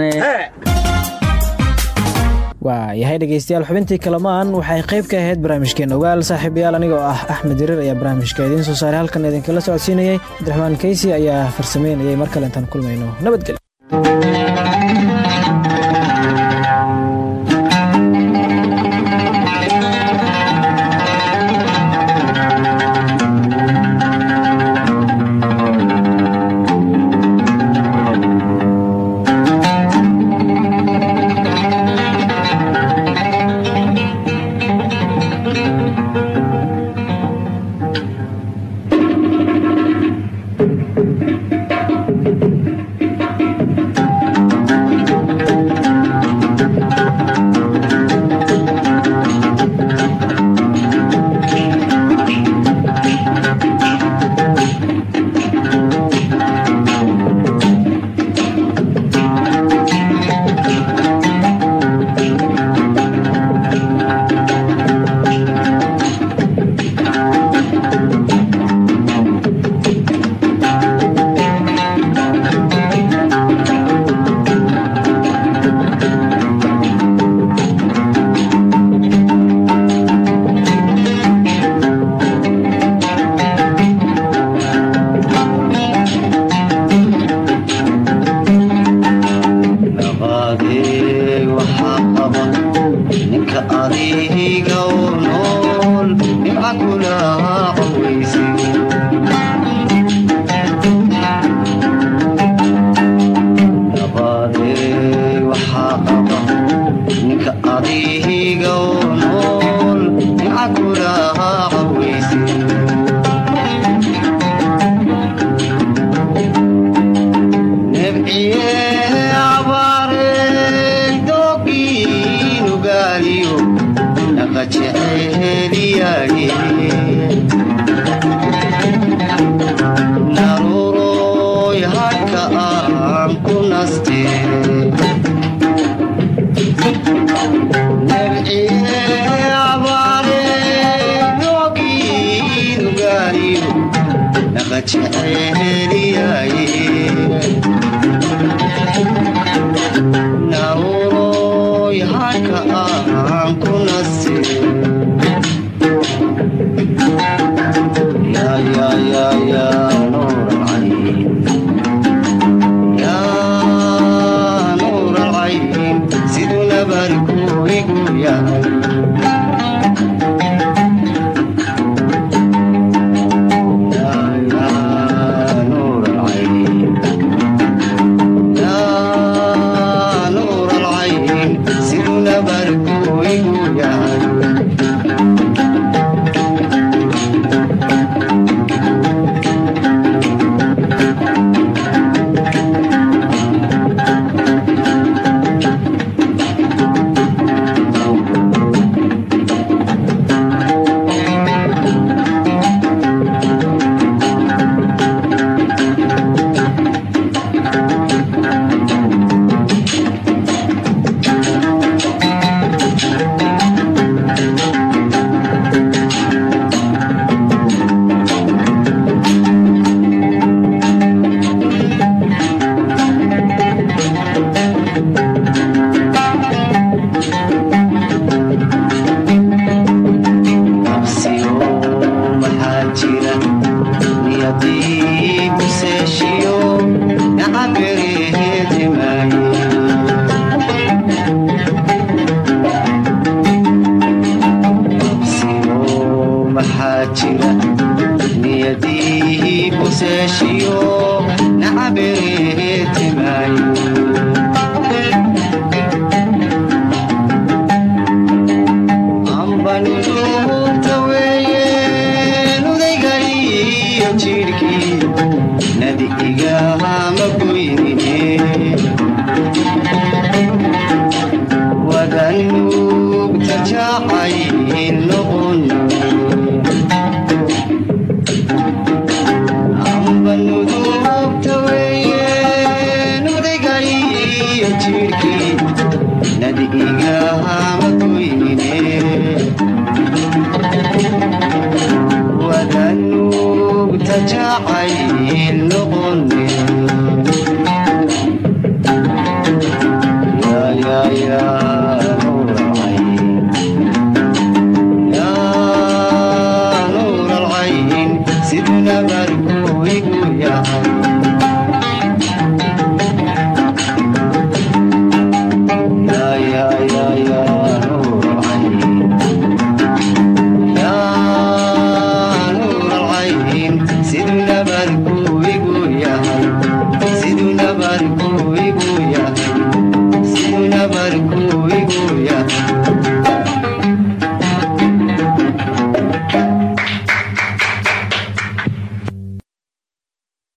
waa yahay dhegaystayaal xubintii kalamaan. Waxay qayb ka ahayd barnaamijkeen ogaal. Saaxiibayaal anigoo ah axmed dirir ayaa barnaamijka idiin soo saaray halkan idinkala socodsiinayay. Cabdiraxmaan kaysi ayaa farsameynayay. Mar kale intaan kulmayno. Nabadgelyo